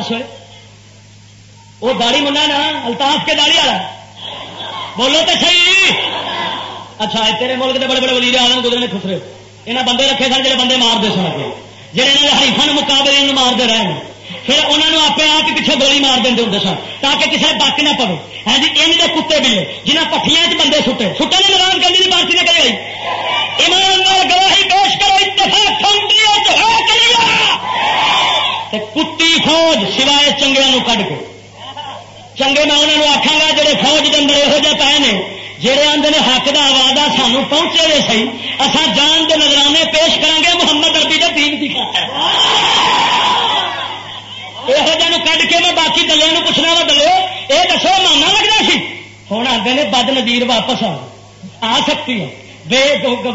ایمان دس ہوئے۔ وہ داڑی منا نا، الطاف کے داڑی والا۔ بولو تو صحیح۔ اچھا تیرے ملک کے بڑے بڑے وزیر آلم گزرے خسرے یہاں بندے رکھے سن جڑے بندے مارتے سن کے جہے ہریفا مقابلے مارتے رہے ہیں۔ پھر انہوں نے آپ آپ پیچھے گولی مار دیں ہوں سن۔ تاکہ کسی بک نہ پڑے۔ ہاں جی ان کے کتے ملے جنہیں پٹھیاں بندے سٹے۔ سٹے نے نرام کرنے پارٹی نے کری ایمان گواہی پیش کرو اتفاق کتی فوج سوائے چنگیا کھ کے۔ چنگے میں انہوں نے آخا گا جڑے فوج کے اندر یہو جہ پے نے جہے آدھے حق کا آواز سانو پہنچے گے سی اصا جان کے نظرانے پیش کریں گے محمد اربی کا دین کی یہو جہ کھ کے میں باقی دلے پوچھنا وا دلو یہ دسو مانا لگنا سی؟ ہوں آتے نے بد ندیر واپس آ سکتی ہے۔ بے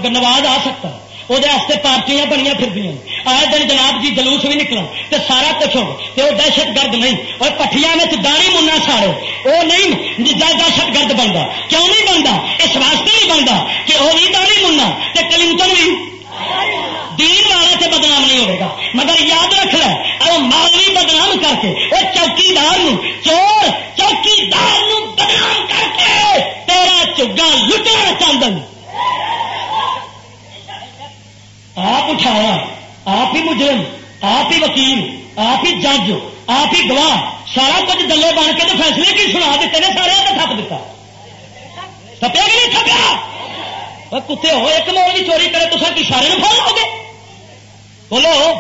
نواز آ سکتا وہ پارٹیاں بنیا پھر آئے دن جناب جی جلوس بھی نکلا تو سارا کچھ ہو وہ دہشت گرد نہیں، اور پٹھیا میں داری منا سارے۔ وہ نہیں دہشت گرد بنتا۔ کیوں نہیں بنتا؟ اس واسطے نہیں بنتا کہ وہ بھی داری منا کلنٹن بھی۔ دین والا سے بدنام نہیں ہوگا۔ مگر یاد رکھ لے وہ مالوی بدنام کر کے، وہ چوکیدار چور، چوکیدار بدنام کر کے تیرا چگا لٹنا چاہتا آپ اٹھایا۔ آپ ہی مجرم، آپ ہی وکیل، آپ ہی جج، آپ ہی گواہ، سارا کچھ دلے بن کے تو فیصلے کی سنا دیتے ہیں سارے تھپ دیتا۔ تھپیا کہ نہیں تھپیا کتے ہو، ایک موڑ بھی چوری کرے، تو سر سارے پڑ لو گے بولو۔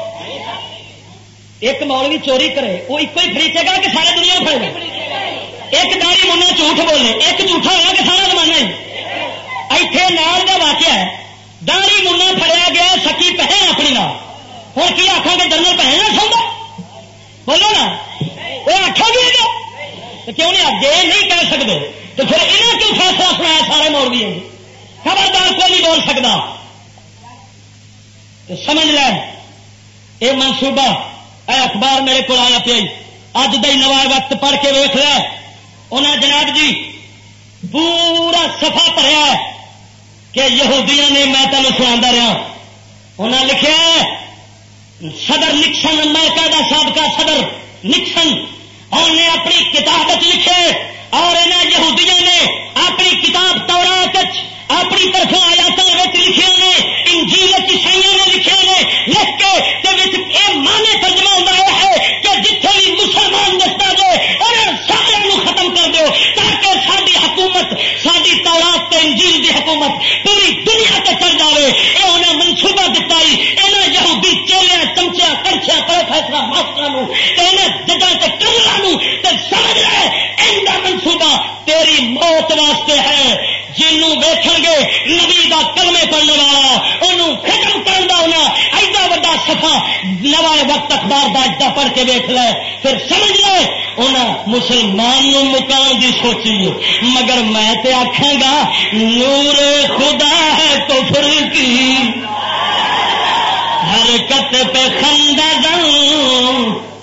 ایک مول بھی چوری کرے، وہ ایک ہی خریچے گا کہ سارے دنیا پڑے گا ایک داری منا جھوٹ بولے، ایک جھوٹا ہوا کہ سارا زمانہ اتنے نال کا واقعہ ہے داری منا فریا گیا، سکی پہن اپنی نام ہوں کی آخا گے جنرل پہن نہ سوگا بولو نا۔ وہ آخا گیا گا کیوں نہیں اگے نہیں کہہ سکتے تو پھر یہاں کیوں فیصلہ سنایا سارے موڑ بھی خبردار کوئی نہیں بول سکتا تو سمجھ لے۔ یہ منصوبہ، اے اخبار میرے کو آیا پیا اج دے نوا وقت پڑھ کے ویخ لیا انہیں جناب جی پورا سفا پڑیا کہ یہودیاں نے میں تمہیں سنا رہا انہیں لکھا صدر نکسن امریکہ کا سابقہ صدر نکسن انہیں اپنی کتاب لکھے اور انہیں یہودیاں نے اپنی کتاب تورات اپنی طرف آیات لکھے نے، انجیل عیسائی نے لکھے نے، لکھ کے یہ مانے ترجمہ ہوتا ہے کہ جتنے بھی مسلمان دستا جائے انہیں سارے کر دو تاکہ ساری حکومت ساری تورات تے انجیل دی حکومت پوری دنیا تے چل جائے یہ انہیں منصوبہ دتا یہاں یہودی چیلیا چمچیا کرچیا پروفیسر ماسٹر جگہ سے کرنا سمجھ رہے ان منصوبہ تیری موت واسطے ہے۔ جنوں ویچ گے، نبی کا کلمے پڑھنے والا انہوں ختم کرنا ہونا ایڈا وا سفا نوا وقت اخبار باجتا پڑھ کے ویک لے، پھر سمجھ لے انہیں مسلمان مکان کی سوچی مگر میں تے آخا گا، نور خدا ہے تو پھر کی۔ حرکت پہ خندہ جاؤں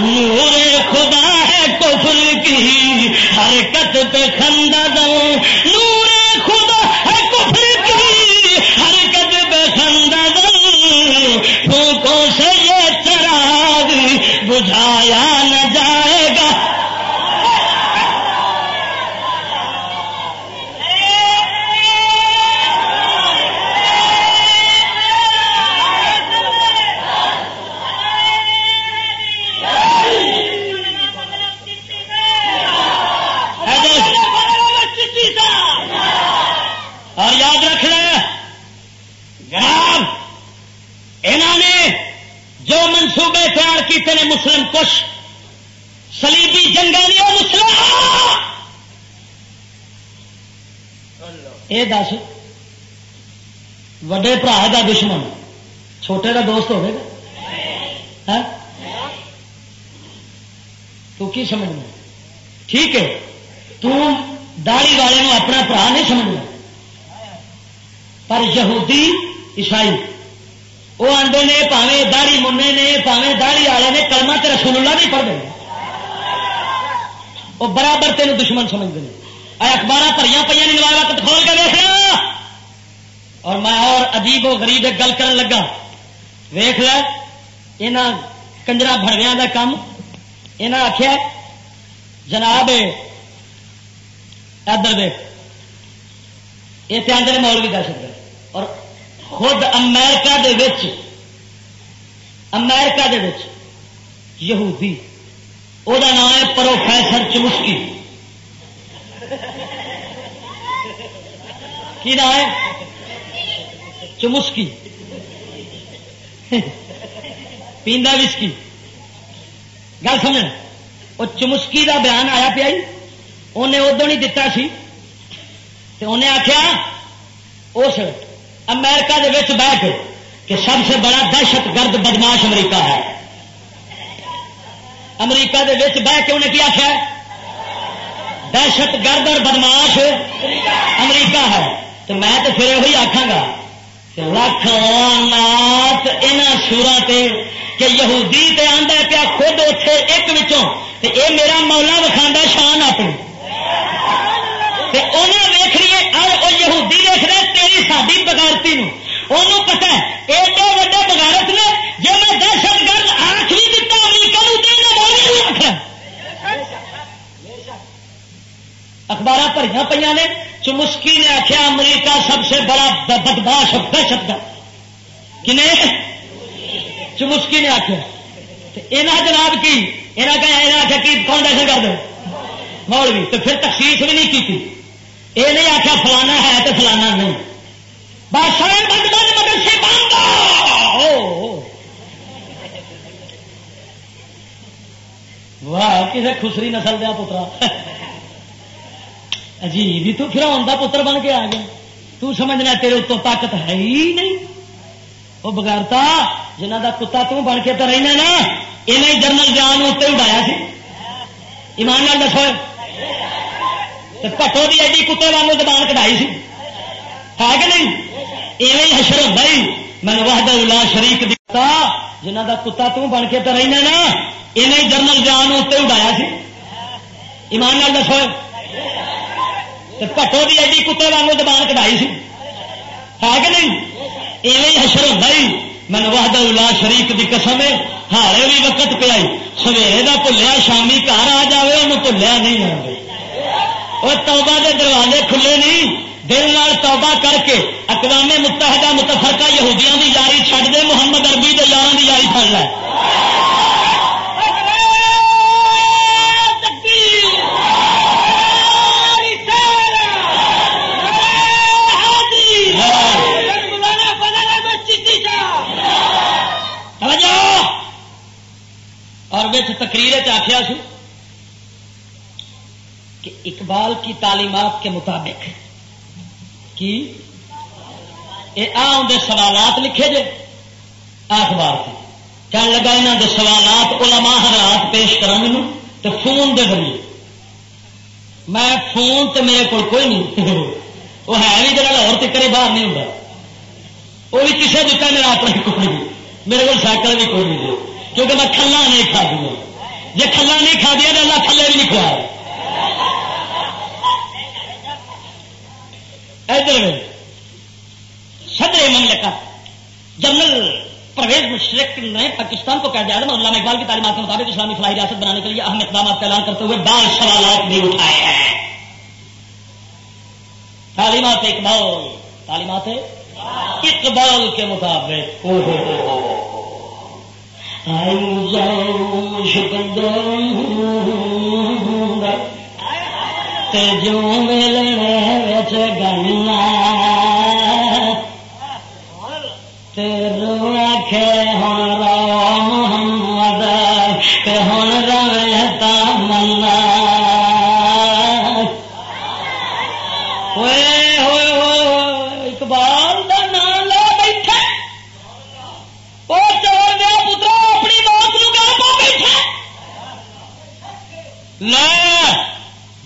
نور خدا ہے کفر کی حرکت پہ خندہ دوں۔ نور خدا ہے کفر کی حرکت پہ خندہ دوں۔ پھونکوں سے یہ چراغ بجھایا نہ جائے گا۔ کیتے ہیں مسلم کش سلیبی جنگل مسلم! یہ دس، وڈے برا کا دشمن، چھوٹے کا دوست ہوگا ہاں؟ تو کی سمجھنا؟ ٹھیک ہے، تو داڑی والے اپنا برا نہیں سمجھنا۔ پر یہودی، عیسائی وہ آدھے نے پاوے داڑی منے نے پاوے داڑی والے نے، کلمہ تے رسول اللہ نہیں پڑھتے۔ وہ برابر تین دشمن سمجھتے ہیں۔ اخبار پڑھیا پہ نوائے وقت کھول کے دیکھ اور میں اور عجیب و غریب ایک گل کر لگا۔ ویخ یہاں کنجرا بڑویا کا کام یہاں آخیا جناب، ادھر دے یہ آدھے مول بھی دہشت گرد اور خود America they which America they وچ، یہودی وہ نام ہے پروفیسر چمسکی۔ کی نام ہے؟ چمسکی۔ پیندا وسکی۔ گل سمجھ وہ چمسکی کا بیان آیا پیا جی۔ انہیں ادو نہیں دتا سی۔ انہیں آخیا اس امیرکا دے وچ بیٹھ کہ سب سے بڑا دہشت گرد بدماش امریکہ ہے۔ امریکہ دے وچ بہ کے انہیں کیا آخیا دہشت گرد اور بدماش امریکہ ہے۔ تو میں تو پھر وہی آخا گا لکھ نات ان سورا کہ یہودی تے آندا پیا خود اتے ایک وچوں تے اے میرا مولا وکھا شان اپنی۔ انہیں ویخ لیے اور وہ یہودی ویخ رہے تیری ساری بغیرتی انہوں پتا ہے، ایڈے وڈے بغیرت نے جی میں دہشت گرد آخ بھی دتا، امریکہ بول نہیں اخبار بھری پہ نے، چمسکی نے آخیا امریکہ سب سے بڑا بدماش اور دہشت گرد۔ کنہیں چمسکی نے آخیا یہاں جناب کی یہاں آخیا کہ کون دہشت گرد مولوی۔ تو پھر تخصیص بھی نہیں کی یہ نہیں آخیا فلانا ہے تو فلانا نہیں۔ بادشاہ بند بند مگر سے بند۔ واہ کسی خسری نسل دیا پترا۔ عجیب ہی تو پھر آتا پتر بن کے آ گیا۔ تو سمجھنا تیرے اتوں طاقت ہے ہی نہیں۔ وہ بغیرتا جنہ کا کتا تو بن کے تو رہنا نا یہ جنرل جان اتنے اڈایا سی۔ ایمان لال دسو۔ پٹو کی ایڈی کتے واگ زبان کٹائی سی ہے کہ نہیں ایویں حشر ہوتا ہی میں وحدہ الا شریک دیتا جنہ کا کتا تو بن کے تو رہنا نا یہ جنرل جان اتنے اڈایا سی ایمان لال دسو پٹو کی ایڈی کتے واگ زبان کٹائی سی ہے کہ نہیں ایویں حشر ہوتا ہی میں وحدہ الا شریک کی قسم ہے ہارے بھی وقت پہ آئی سویرے کا بھولیا شامی گھر آ جائے انہوں بھولیا نہیں آ وہ توبہ دے دروازے کھلے نہیں۔ دل نال توبہ کر کے اقوام متحدہ متفرقہ یہودیاں دی یاری چھڈ دے، محمد اربی دے یار دی یاری پڑ لے۔ اور تقریر آخیا سو۔ کہ اقبال کی تعلیمات کے مطابق کی؟ آدھے سوالات لکھے جے اخبار کے کہنے لگا یہاں کے سوالات علماء حضرات پیش کروں تو فون دے ذریعے۔ میں فون تو میرے کو کوئی نہیں۔ [LAUGHS] وہ ہے بھی جگہ لاہور تک باہر نہیں ہوتا وہ بھی کسی دیتا میرا اپنا کوئی نہیں۔ میرے کو سائیکل بھی کوئی نہیں۔ کیونکہ میں کھلا نہیں کھا دیا جی کھلا نہیں کھا دیا تو اللہ تھلے بھی نہیں کھوایا ادھر صدر مملکت، جنرل پرویز مشرق نے پاکستان کو کہہ دیا علامہ اقبال کی تعلیمات کے مطابق اسلامی فلاحی ریاست بنانے کے لیے اہم اقدامات کا اعلان کرتے ہوئے بال سوالات بھی اٹھائے ہیں۔ تعلیمات اقبال تعلیمات اقبال کے مطابق۔ جو ملنے گنا تیرو آخ ہوں رو محمد ہوں روتا ملا ہوئے ہوئے ہوئے اقبال کا نام لے بیٹھا وہ چور دیا پترا اپنی موت نو گھر بیٹھا لے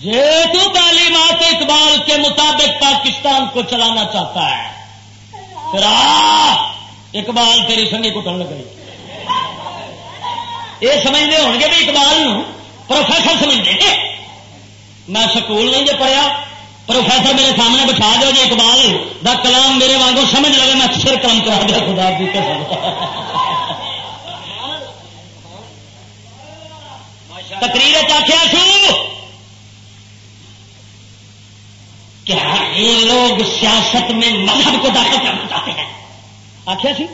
جی تو تعلیمات اقبال کے مطابق پاکستان کو چلانا چاہتا ہے۔ پھر اقبال تیری سنگی کٹن لگ گئی۔ یہ سمجھتے ہو گے بھی اقبال پروفیسر سمجھتے میں سکول نہیں جو پڑھیا۔ پروفیسر میرے سامنے بٹھا دو جی اقبال دا کلام میرے وانگو سمجھ لگے، میں سر کلام کرا دیا خدا جی کی تقریر آخیا سو کیا یہ لوگ سیاست میں مذہب کو داخل کرنا چاہتے ہیں۔ آخیا سی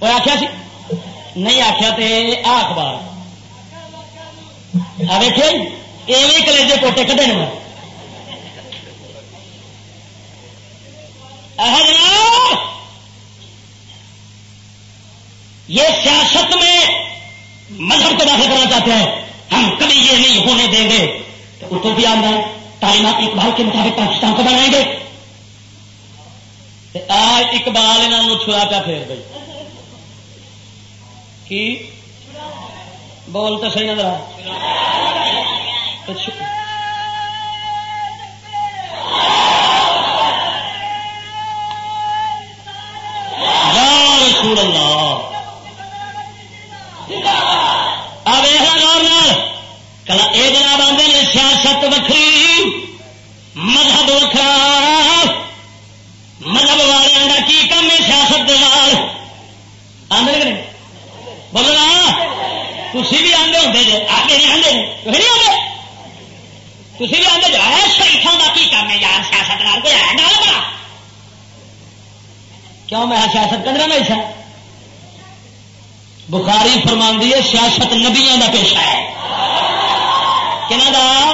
وہ آخیا سی نہیں آخیا تو آ اخبار دیکھے ایویں کلیجے کوٹے کٹے نا یہ سیاست میں مذہب کو داخل کرنا چاہتے ہیں۔ ہم کبھی یہ نہیں ہونے دیں گے۔ تو اتر بھی آنا ہے۔ تعلیمات اقبال کے مطابق پاکستان کو بنائیں گے۔ آج اقبال انہوں چھڑا پیا پھر گئی کی؟ بول تو صحیح نظر رسول اللہ۔ اب یہ کلا یہ جناب آدھے سیاست وکری مذہب وکرا مذہب والوں کا کی کم ہے سیاست آدھے بولنا تھی بھی آدھے ہوتے جی آگے نہیں آدھے نہیں آدھے تھی بھی آدھے جو ہے شریفوں کا کی کام ہے یار سیاست نال؟ کوئی ہے ڈال بڑا؟ کیوں میں ہاں سیاست کرنا نہیں سر بخاری فرماندی ہے، سیاست نبیا کا پیشہ ہے۔ کہنا دا؟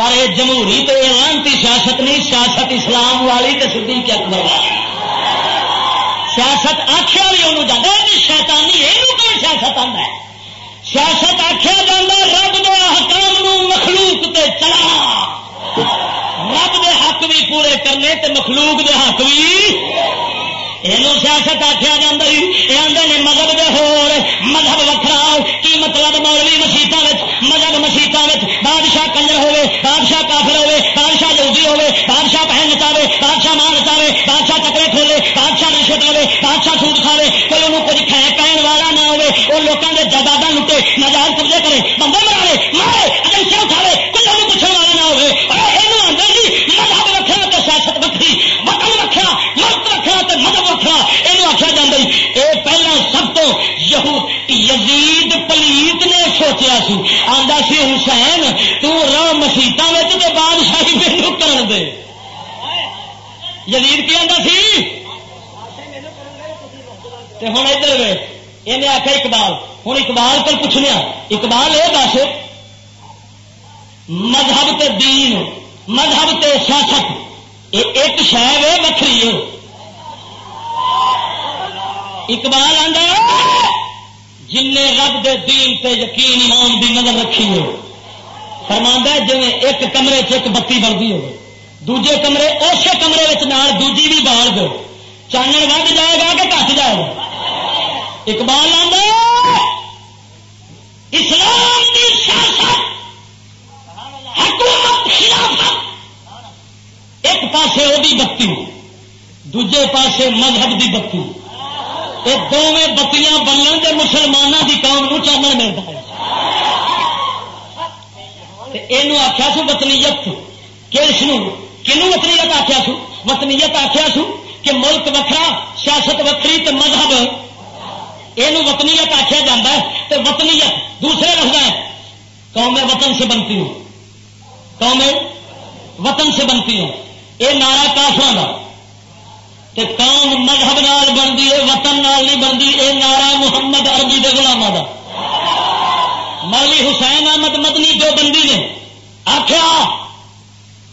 پر یہ جمہوری تو لانتی سیاست نہیں، سیاست اسلام والی تو سدھی کے اکبر والی۔ سیاست آخیا بھی انہوں جانا شیتانی یہ کون سیاست آتا ہے۔ سیاست آخیا جا رب دے حکام مخلوق تے چلا رب دے حق بھی پورے کرنے تے مخلوق دے حق بھی یہ سیاست آخیا جا یہ آدھے نے مذہب دے ہور، مذہب وکرا کی مطلب مولوی مسیطا مذہب مسیطا بادشاہ کنجر ہوے بادشاہ کافر ہوے بادشاہ جلدی ہوے بادشاہ پہن نچاوے، بادشاہ ماں نچاوے، بادشاہ چکرے کھولے بادشاہ رشوت لے بادشاہ سوٹ کھاوے، کوئی انہوں کچھ کھائے کہن والا نہ ہوے وہ لوگوں کے جائیداد لٹے نجائز قبضے کرے، بندے مرے مارے ایجنسی اٹھاوے کوئی انہوں پوچھنے والا نہ ہوے یہ آدھے جی مذہب رکھنا تو سیاست وکری وطن رکھنا مرد رکھنا تو مذہب رکھنا یہ آخیا جا یہ پہلا سب تو یزید پلیت نے سوچیا سی۔ آتا سی، حسین، تو مسیطا تو بادشاہی میرے کر دے۔ یزید کی آتا سی؟ ہوں ادھر یہ آخیا اقبال۔ ہوں اقبال کو پوچھنے اقبال یہ دس، مذہب تے دین، مذہب تے سیاست یہ ایک شہر ہے وکری ہے۔ اقبال آدھا جن نے رب دے دین تے یقین ایمان دی نظر رکھی ہو فرما جی ایک کمرے چ ایک بتی بڑھتی ہو دوجے کمرے اسی کمرے نال دوجی بھی بال دو چانن ود جائے گا کہ کٹ جائے گا؟ اقبال آدھا اسلام کی سیاست، حکومت خلافت۔ ایک پاسے وہ بتی، دوجے پاسے مذہب دی بتی۔ یہ دونوں بتیاں بننے کے مسلمانوں کی قوم کو چانن ملتا ہے یہ آخیا سو وطنیت کس کنو وطنیت آخیا سو؟ وطنیت آخیا سو کہ ملک وکرا سیاست وکری تو مذہب یہ وطنیت آخیا جا ہے تو وطنیت دوسرے لفظ ہے، قوم وطن سے بنتی ہوں۔ قوم وطن سے بنتی ہوں۔ یہ نعرہ کافر کا تے قوم مذہب نال بنتی ہے، وطن نال نہیں بنتی یہ نارا محمد عربی دے گلامہ دا۔ مولی حسین احمد مدنی جو بندی نے آخیا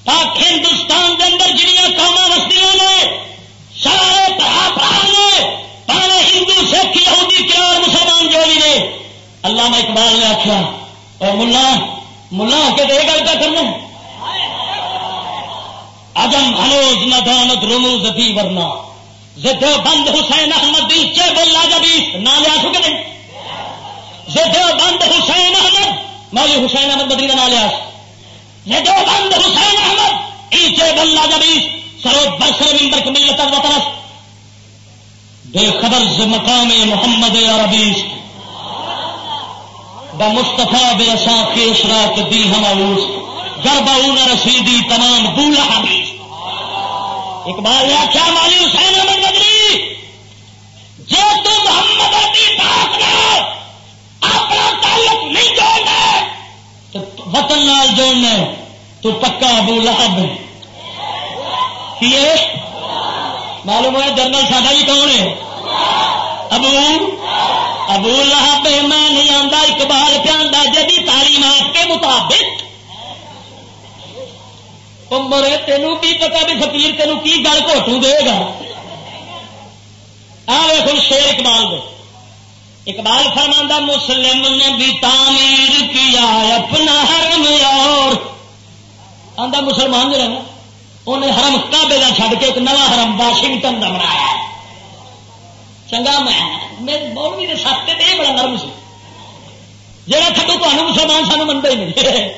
پاک ہندوستان کے اندر جہاں قوم وسطیاں نے، سارے برا برا نے پانے ہندو، سکھ، یہودی، کیا مسلمان جو بھی نے۔ اللہ میں اقبال نے آخیا اور ملا ملا کے تو یہ گل کا کرنا۔ اجم ہنوز ندانت رموز بھی ورنا زدو بند حسین احمد دل چے بولا جبی نہ لیا سو کہ نہیں زدو بند حسین احمد، مولی حسین احمد بدری کا نام لیا زدو بند حسین احمد ایچے بولا جبی سرو برسر ممبر کے ملت وطرس بے خبر سے مقام محمد عربیس با مصطفیٰ بے اصاف کے اشراق دی ہم گربا رسیدی تمام بولا اقبال نے آخیا مالی حسین احمد نگری جو تو محمد پاک اپنا تعلق نہیں جوڑنا تو وطن نال جوڑنا تو پکا ابو لہب کیے معلوم ہوا جنرل ساڈا بھی کون ہے؟ ابو ابو لہب میں نہیں آتا اقبال پہ آتا جدی تعلیمات کے مطابق مرے تینوں کی پتا بھی فکیر تینوں کی گل گھوٹو دے گا؟ آ جی شیر اقبال دے۔ اقبال فرماندہ، مسلم نے بھی تعمیر کیا اپنا حرم اور آدھا مسلمان جو رہنا انہیں حرم کابے کا چھڈ کے ایک نوا حرم واشنگٹن کا بنایا چنگا میں مولوی کے ساتھ یہ بڑا نرم سی۔ جہاں تھڈو تمہیں مسلمان سانو منگا ہی نہیں۔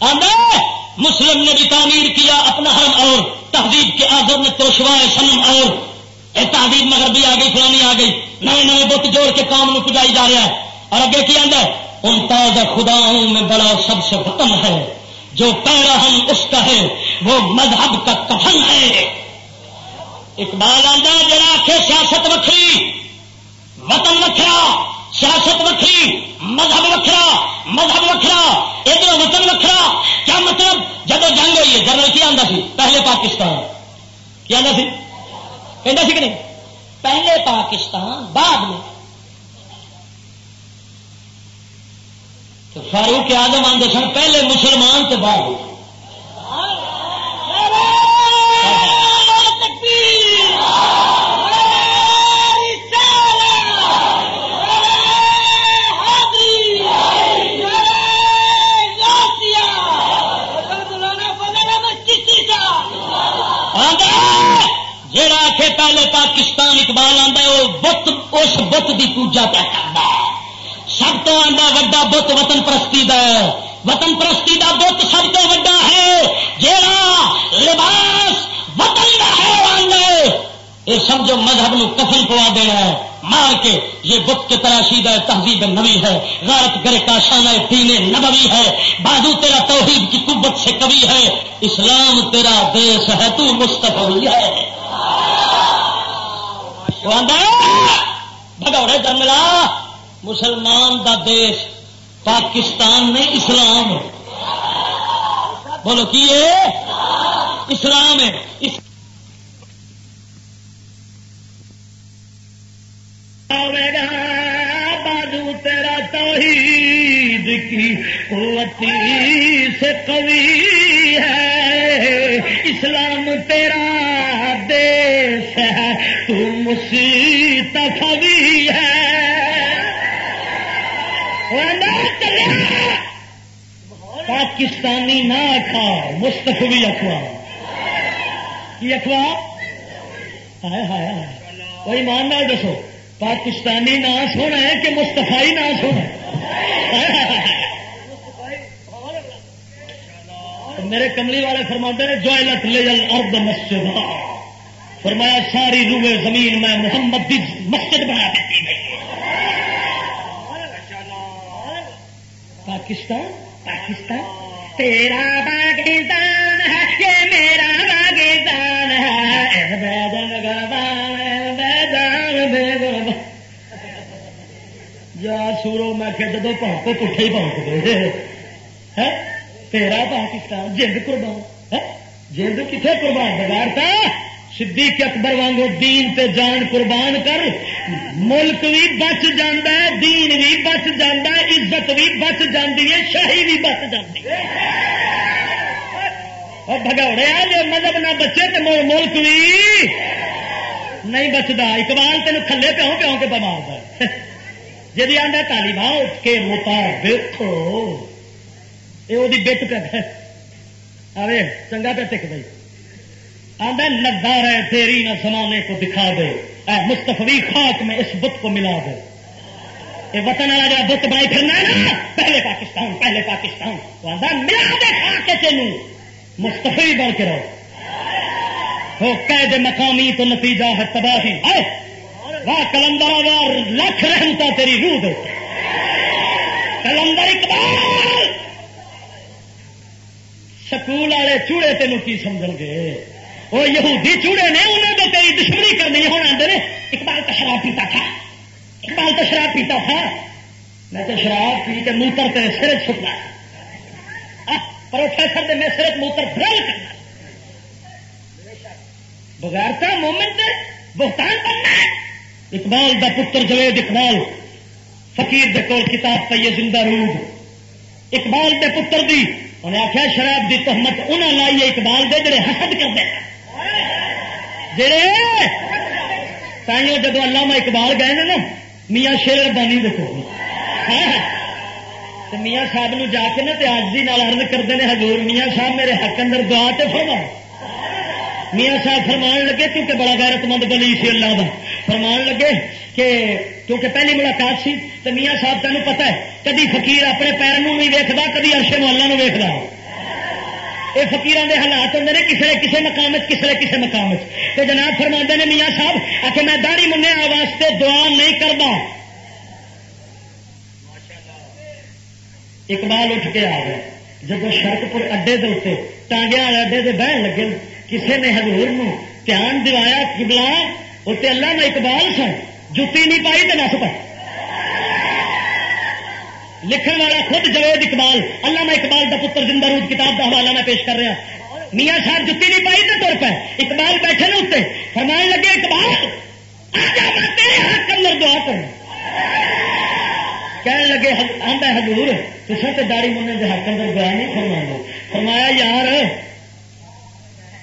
[LAUGHS] آدھا مسلم نے بھی تعمیر کیا اپنا حرم اور، تہذیب کے آزر نے توشوائے سنم اور۔ تہذیب مگر بھی آ گئی فلانی آ گئی نئے نئے بت جوڑ کے کام نو پجائی جا رہا ہے۔ اور اگے کی آدھا ان تازہ خداؤں میں بڑا سب سے وطن ہے۔ جو پیرا ہم اس کا ہے، وہ مذہب کا کفن ہے۔ اقبال آدھا جڑا آخے سیاست وکری وطن وکرا سیاست وکری مذہب وکرا مذہب وکرا ادھر وطن وکرا کیا مطلب جب جنگ ہوئی ہے جنرل کیا آتا سی پہلے پاکستان کیا آتا سی کہنا سی کہ نہیں پہلے پاکستان بعد میں تو فاروق آدم آدھے سن پہلے مسلمان تو بعد پہلے پاکستان اقبال آتا ہے، وہ بت، اس بت کی پوجا پہ کرتا ہے۔ سب تو آتا وا بت وطن پرستی دا وطن پرستی دا بت سب تو وا ہے۔ جا لباس وطن کا ہے یہ سمجھو مذہب نو کفن پوا دینا ہے۔ مار کے یہ بت کے تراشی ہے، تہذیب نبی ہے۔ غارت گرے کا شانہ دین نبوی ہے۔ بازو تیرا توحید کی قوت سے کبھی ہے۔ اسلام تیرا دیش ہے، تو مستقبل ہے۔ بگوڑے جنگلا، مسلمان دا دیش پاکستان میں اسلام ہے۔ بولو کی اسلام ہے۔ بازو تیرا توحید کی قوتی سے قوی ہے۔ اسلام تیرا دیش ہے، تو مصطفی ہے۔ پاکستانی نہ کھا مستفی اخوا کی اخوا کوئی دسو، پاکستانی نا سونا ہے کہ مستفائی نا سونا میرے کملی والے فرماتے نے جو لے جل ارد مسجد فرمایا، ساری روئے زمین میں محمد کی مسجد بنا دیتی پاکستان پاکستان۔ تیرا پاکستان ہے، یہ میرا پاکستان ہے۔ جا سورو، میں کہ جدو پہنچتے، پٹھے ہی پہنچ گئے تیرا پاکستان جند قربان جند کتنے قربان؟ بغیر تھا صدیق اکبر وانگو دین تے جان قربان کر، ملک بھی بچ جانا ہے، دین بھی بچ جانا ہے، عزت بھی بچ جاتی ہے، شاہی بھی بچ جاتی ہے۔ بگوڑے جو مذہب نہ بچے تو ملک بھی نہیں بچتا اقبال تین تھلے پیوں پیوں کے بمار جی آدھا تعلیمات کے مطابق یہ وہ بت پہ ارے چنگا پہ ٹک گئی آدھا نظار ہے تیری نہ زمانے کو دکھا دے اے مستفی خاک میں اس بت کو ملا دے یہ وطن والا جا بت بنائی پھرنا ہے نا پہلے پاکستان پہلے پاکستان وہ آدھا ملا دے کھا کے تینوں مستفی بن کے رہو وہ قید مقامی تو نتیجہ ہے تباہی واہ کلندر وار لکھ رحمتا تیری روح دے کلندر اقبال سکول والے چوڑے تینوں کی سمجھ گے؟ وہ یہودی چوڑے نے انہوں نے تیری دشمنی کرنی ہوں آتے نے، اقبال تو شراب پیتا تھا۔ اقبال تو شراب پیتا تھا۔ میں تو شراب پی کے موتر تیرے سر چھپنا۔ پروفیسر نے میں سر موتر برل کرنا۔ بغیر مومنٹ بہتان کرنا۔ اقبال دا پتر جوید اقبال، فقیر دے کول کتاب پہ زندہ روح اقبال دے پتر دی انہیں آخیا، شراب دی تحمت انہیں لائی اقبال دے جڑے حسد کرتے جڑے؟ تائیوں جب علامہ اقبال گئے نا، میاں شیر ربانی دیکھو ہاں، ہاں۔ میاں صاحب نو جا کے نا آجزی عرض کرتے ہیں حضور میاں صاحب میرے حق اندر دعا تے فرماؤ میاں صاحب فرمان لگے، کیونکہ بڑا غیرت مند بلی سی اللہ کا فرمان لگے کہ کیونکہ پہلی ملاقات سی تو میاں صاحب تمہیں پتا ہے، کدی فقیر اپنے پیروں نہیں ویکتا کدی ارشے اللہ ویکتا یہ فکیران کے حالات ہوں نے کسی کسی مقام کسی کسی مقام تو جناب فرما نے میاں صاحب آ کے میں داڑی منیا واسطے دعا نہیں کرتا اقبال اٹھ کے آ گیا جب سڑک پر اڈے دے ٹانگیا والے اڈے سے بہن لگے کسی نے ہزور دھیان دلایا کبلا اتنے اللہ میں اقبال سن، جتی نہیں پائی تو نس پائی۔ لکھن والا خود جوید اقبال، اللہ میں اقبال کا پتر زندہ روز کتاب کا حوالہ میں پیش کر رہا۔ میاں صاحب جتی نہیں پائی تو تر پہ اقبال بیٹھے نا اتنے فرمان لگے، اقبال کلر دعا کر کہنے لگے آدھا حضور تصا تو داڑی منہ کے حق اندر دعا نہیں فرما فرمایا، یار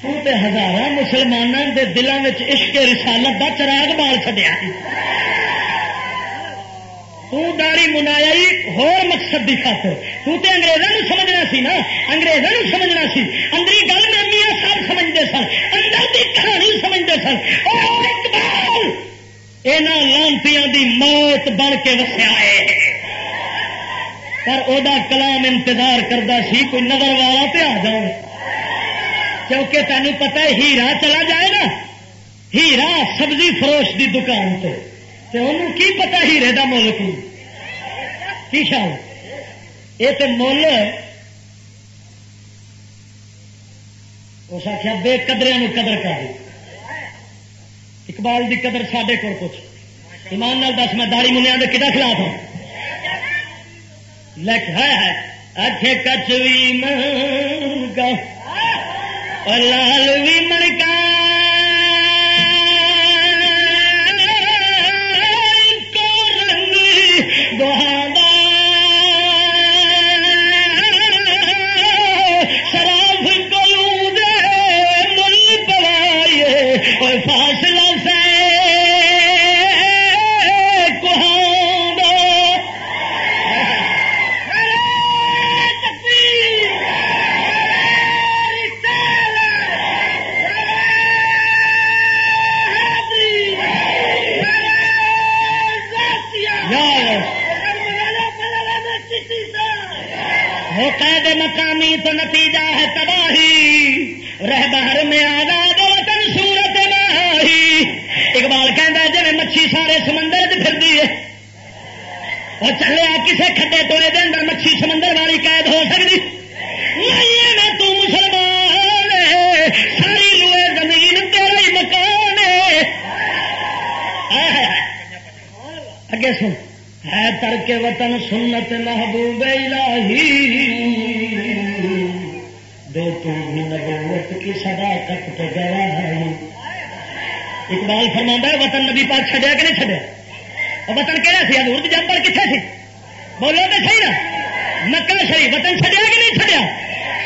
تے ہزار مسلمانوں کے دلوں میں عشق رسالت کا چراغ بال چڈیا تاڑی منایا ہور مقصد کی خاطر۔ تو تے انگریزوں سمجھنا سی نا۔ انگریزوں سمجھنا سی۔ اندری گل میں میاں صاحب سمجھتے سن۔ اندر کی کہانی سمجھتے سن۔ یہاں لانتیاں دی موت بن کے وسیا ہے۔ پر وہ کلام انتظار کرتا سی، کوئی نظر والا پہ آ جائے کیونکہ تینوں پتا ہے ہیرا چلا جائے نا ہیرا سبزی فروش دی دکان سے انہوں کی پتا ہیرے کا مل کی خیال یہ تو مل اس آخیا بے قدرے قدر کر۔ اقبال دی قدر سڈے کو کچھ ایمان نال دس، میں داڑی منیا کے کدا خلاف ہوں لکھ ہے اچھے کچھ بھی منگا لال بھی منکا ہو قید مقامی تو نتیجہ ہے تباہی رہ باہر میں دو وطن سورت ماہی اقبال کہہ جی مچھی سارے سمندر چ پھر ہے اور چلے کسی کھڈے ٹوئے دے مچھی سمندر والی قید ہو سکتی نہیں تو مسلمان ساری روئے زمین تیرا مکان اگے سن اے ترک وطن سنت محبوب الہی۔ دے تو نبوت کی صداقت پہ گیا ہے اقبال فرما وطن نبی پاک چڈیا کہ نہیں چھڈیا؟ چڈیا وطن کہڑا سی؟ حضور جمپر کتنے سی؟ بولو تو صحیح نا۔ مکہ صحیح، وطن چڈیا کہ نہیں چڈیا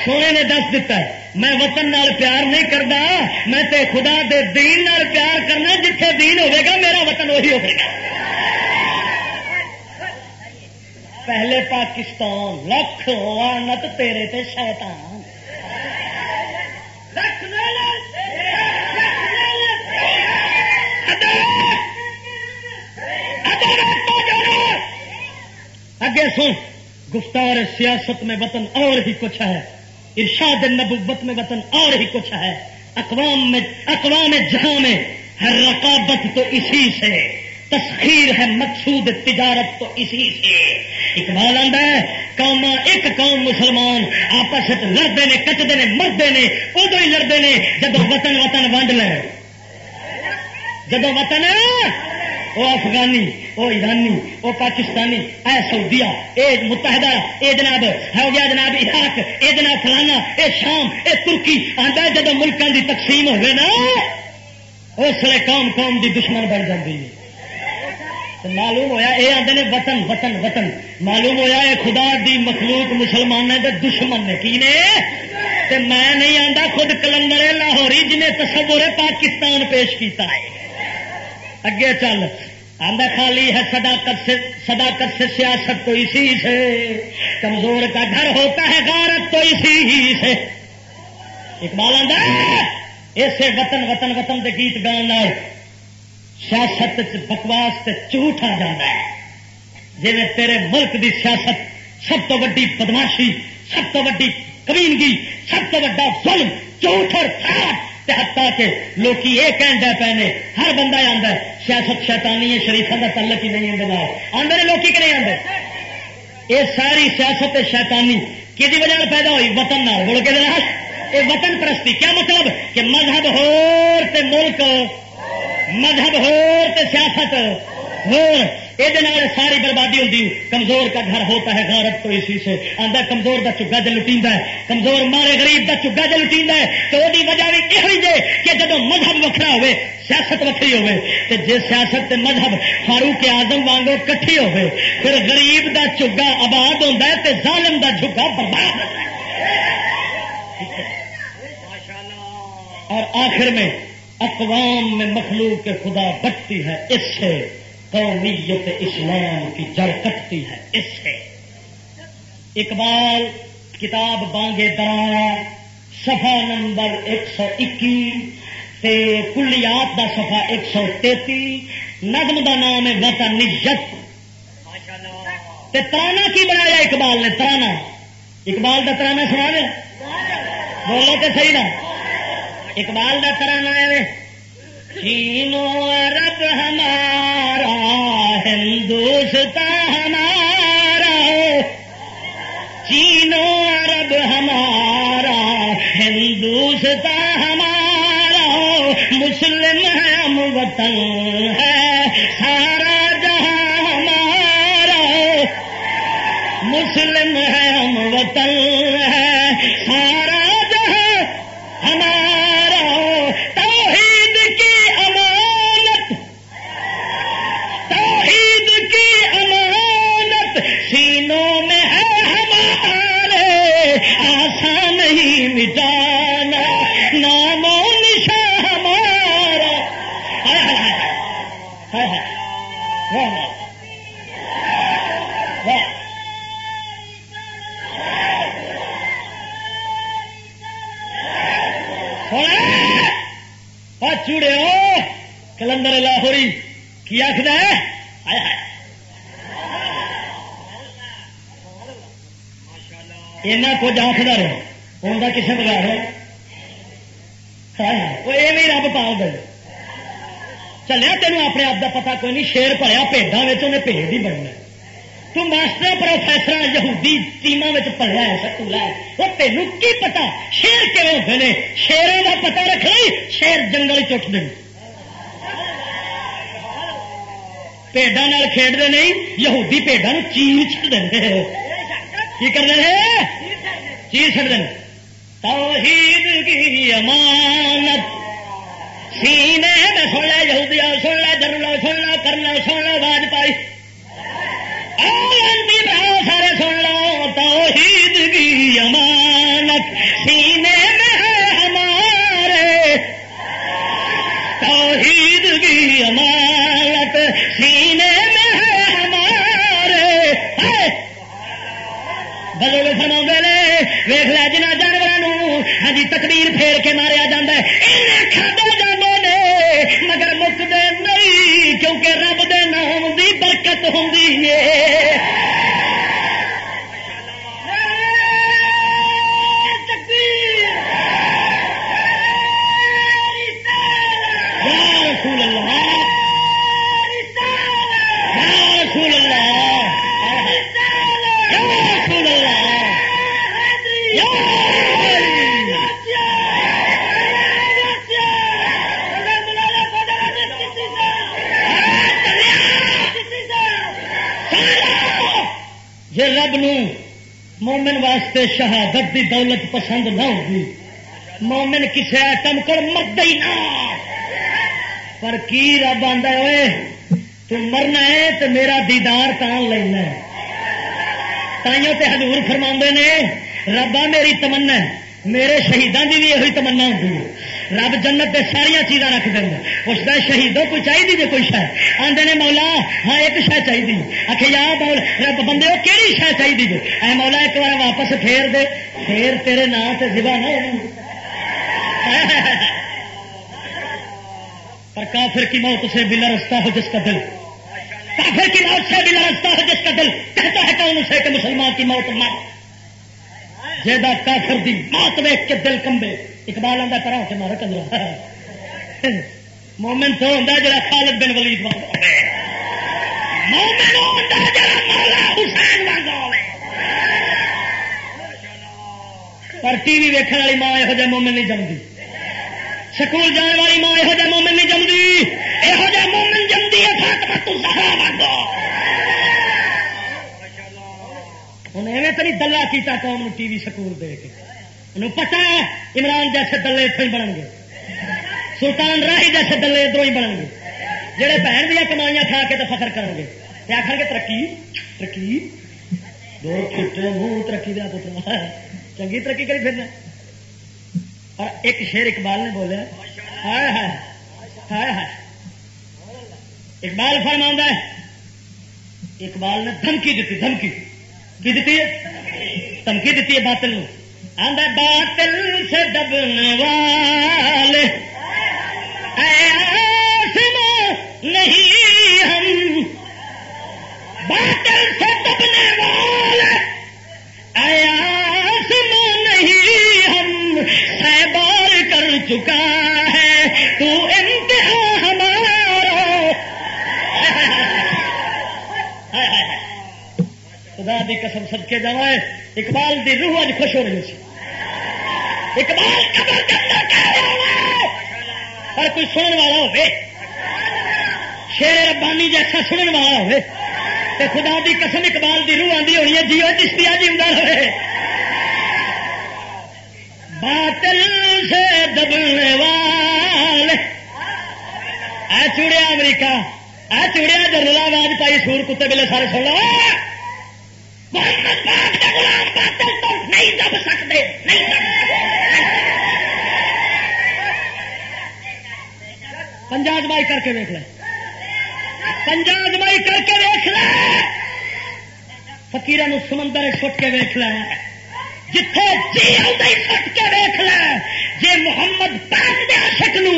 سونے نے دس دیتا ہے، میں وطن نال پیار نہیں کرتا میں تے خدا دے دین نال پیار کرنا، جتھے دین ہوے گا، میرا وطن وہی ہوگا پہلے پاکستان لکھ وانت تیرے تے شیطان۔ اگے سن گفتار سیاست میں وطن اور ہی کچھ ہے۔ ارشاد نبوت میں وطن اور ہی کچھ ہے۔ اقوام میں اقوام جہاں میں ہر رقابت تو اسی سے۔ تسخیر ہے مقصود تجارت تو اسی سے۔ اقبال آتا ہے قوم ایک قوم مسلمان، آپس لڑتے نے کٹتے نے مرتے نے ادو ہی لڑتے ہیں جب وطن وطن ونڈ لے۔ جب وطن وہ افغانی وہ ایرانی وہ پاکستانی، اے سعودیہ، اے متحدہ، اے جناب، ہو گیا جناب عراق، اے جناب فلانا، اے شام، اے ترکی۔ آتا جب ملکوں کی تقسیم ہوئے نا، اس لیے قوم قوم دی دشمن بن جاتی ہے۔ معلوم ہویا یہ آتے نے وطن وطن وطن۔ معلوم ہویا یہ خدا دی مخلوق مسلمان دے دشمن نے کی نے؟ تے میں نہیں آتا خود کلندر لاہوری جنہیں تصور پاکستان پیش کیتا ہے۔ اگے چل۔ آدھا خالی ہے صداقت سے صداقت سے سیاست تو اسی سے۔ کمزور کا گھر ہوتا ہے، غارت تو اسی ہی سے۔ اقبال آدھا اسے وطن وطن وطن کے گیت گان سیاست بکواس سے جھوٹ آ جاتا ہے۔ جی تیرے ملک دی سیاست سب تو ویڈی بدماشی، سب تو ویڈی کبینگی سب تو وا ظلم، جھوٹ اور ہتا کے لوگ یہ کہہ پے نے، ہر بندہ آتا ہے، سیاست شیطانی ہے شریفوں کا تعلق ہی نہیں آتا آدھے لوگ کہ نہیں آتے یہ ساری سیاست شیطانی کہ وجہ پیدا ہوئی؟ وطن نہ بول کے یہ وطن پرستی، کیا مطلب؟ کہ مذہب ہور تے ملک مذہب ہور تے سیاست۔ ہور یہ ساری بربادی ہوتی کمزور کا گھر ہوتا ہے غارت تو اسی سے۔ آدھا کمزور کا چگا جل ہے۔ کمزور مارے غریب کا چگا جل لٹی ہے۔ تو وہ وجہ بھی یہ جائے کہ جب مذہب وکرا ہوئے، سیاست وکری ہوئے تو جی سیاست تے مذہب فاروق آزم وانگو کٹھی ہوئے، پھر غریب دا چگا آباد ہوتا ہے تے ظالم دا جھگا برباد ہوتا ہے۔ اور آخر میں اقوام میں مخلوق کے خدا بٹتی ہے، اس سے قومیت اسلام کی جڑ کٹتی ہے، اس سے۔ اقبال، کتاب بانگے درا سفا نمبر ایک سو اکی کلیات کا سفا ایک سو تیتی نظم کا نام ہے وطن نجت ترانا کی بنایا اقبال نے؟ ترانا اقبال کا ترانا سنا دے۔ بولو تو صحیح نا۔ اقبال کا ترانا ہے چینو عرب ہمارا، ہندوستان ہمارا۔ چینو عرب ہمارا، ہندوستان ہمارا۔ مسلم ہے، ہم وطن ہے، سارا جہاں ہمارا۔ مسلم ہے، ہم وطن ہے، سارا کی آخر ایسا کچھ آخر رہے ان کا کسی بغیر وہ یہ رب پال دے چلیا تینوں اپنے آپ کا پتا کوئی نہیں، شیر پڑیا پیڈا انہیں پیڑ ہی بننا تو ماسٹر پروفیسر یہودی ٹیما پڑھیا ہے سکولا وہ تینوں کی پتا شیر کیون ہوتے ہیں شیروں کا پتا رکھ لی شیر جنگل چٹ دیں پیڈا کھیڈتے نہیں، یہودی پیڈا چیر چڑ دیں کی کرتے ہیں چیر چڑ دیں توحید کی امانت۔ سینے میں سن لے یہودیا سن لے جرلا سن لو کرنا سن لو واجپائی سارے سن لو۔ توحید کی امانت۔ سینے سینے میں ہے ہمارے بدل سما نے ویخ لیا جنا جانوروں ہاں جی تقریر پھیر کے ماریا جا کھاتے جانے نے، مگر مکتے نہیں، کیونکہ رب دے نام دی برکت ہوں واسطے شہادت دی دولت پسند نہ ہوگی۔ مومن کسی ایٹم کر مرد ہی نہ۔ پر کی رب آدھا ہوئے تو مرنا ہے تو میرا دیدار تان لینا تائیوں تے حضور فرما نے، ربا میری تمنا میرے شہیدان کی بھی یہ تمنا ہوتی ہے۔ رب جنت ساریا چیزاں رکھ دیں اس کا شہیدوں کو چاہیے جی کوئی شہ آدھے نے مولا ہاں ایک شہ چاہیے آخ یا رب بندے وہ کہڑی شہ چاہیے جی؟ اے مولا، ایک بار واپس پھیر دے۔ پھر تیرے نام سے زبا نہ پر کافر کی موت سے بلا رستہ ہو جس کا دل۔ کافر کی موت سے بلا رستہ ہو جس کا دل۔ کہتا ہے کون اسے کہ مسلمان کی موت مر۔ جیدا کافر دی موت ویک کے دل کمبے۔ اقبال آتا کرا کے مارا کندرا مومن تو ہوں جا خالد بن ولید پر ٹی وی ویکن والی ماں یہو جہ مومن نہیں جمتی سکول جان والی ماں یہو جہ مومن نہیں جمتی یہو جہ مومن جمتی ہے فاطمہ تو زہرا مانگو ہوں ایویں تو نہیں دلہ کیتا قوم ٹی وی سکول دے کے انہوں پتا ہے عمران جیسے دلے اتوں ہی بنن گے۔ سلطان راہی جیسے دلے ادھر ہی بنن گے۔ جہے بہن دیا کمائیاں کھا کے تو فخر کریں گے۔ آخر گے، ترقی ترقی دو چھوٹے منہ ترقی دیا پتر۔ چنگی ترقی کری پھرنا۔ اور ایک شیر اقبال نے بولیا ہائے ہائے ہائے ہائے۔ اقبال فرما ہے، اقبال نے دھمکی دیتی، دھمکی۔ کی دیتی ہے؟ دھمکی دیتی ہے باطل نے باطل سے دبنے والے۔ نہیں ہم۔ باطل سے دبنے والے۔ ایاس نہیں ہم۔ سیبار کر چکا ہے۔ تو انتہا ہمارا۔ خدا دی قسم سب کے جوائے اقبال دی روح اج خوش ہو رہی سی اقبال قبر پر کوئی سنن والا ہوے شیر ربانی جیسا سنن والا ہوے تو خدا دی قسم اقبال دی روح آندی ہونی ہے، جیو چشتیا جی ہوں رہے۔ باطل سے دبنے والے۔ اے چوڑیا امریکہ، اے چوڑیا جنرل آواز پائی سور کتے بلے سارے سن لو محمد پاک کے غلام باطل تو نہیں دب سکتے نہیں دب سکتے پنجاب بائی کر کے دیکھ لیں پنجاب بائی کر کے دیکھ لیں فکیر سمندر سٹ کے دیکھ لیں جتھے جی سٹ کے دیکھ لے، جے محمد پاک دے عاشق نو،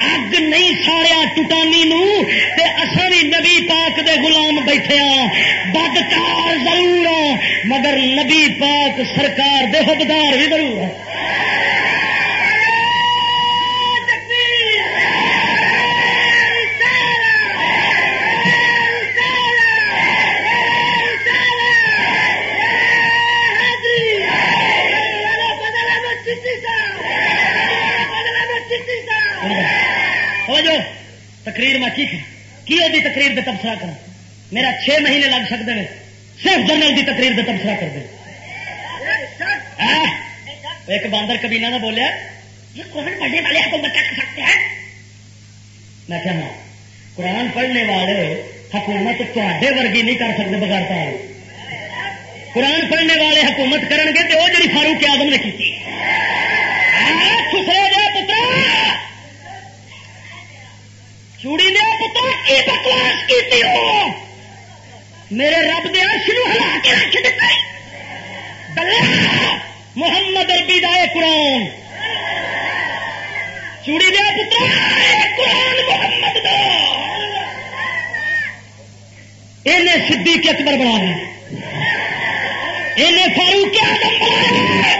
اگ نہیں ساریا ٹوٹانی نو، تے اصل بھی نبی پاک دے غلام بیٹھے ہاں بدکار ضرور ہاں، مگر نبی پاک سرکار دے حبدار بھی ضرور ہاں۔ تقریر میں کی ہوتی تقریر دے تبصرہ کرا میرا چھ مہینے لگ سکتے ہیں صرف جنرل کی تقریر دے تبصرہ کر دیں ایک باندر کبھی نہ بولیا، یہ قرآن پڑھنے والے حکومت کر سکتے ہیں؟ میں کیا ہاں قرآن پڑھنے والے حکومت تے ورگی نہیں کر سکتے بغیر قرآن پڑھنے والے حکومت کرن گے تو وہ جی فاروق آدم نے کی چوڑی دیا پتر کی بکواس کی ہو۔ میرے رب دیا شروع ہلا کے رکھ دیتے محمد اربی دائے قرآن۔ چوڑی دیا پتر قرآن محمد دا۔ انہیں صدیق اکبر بنا انہیں فاروق آدم بنایا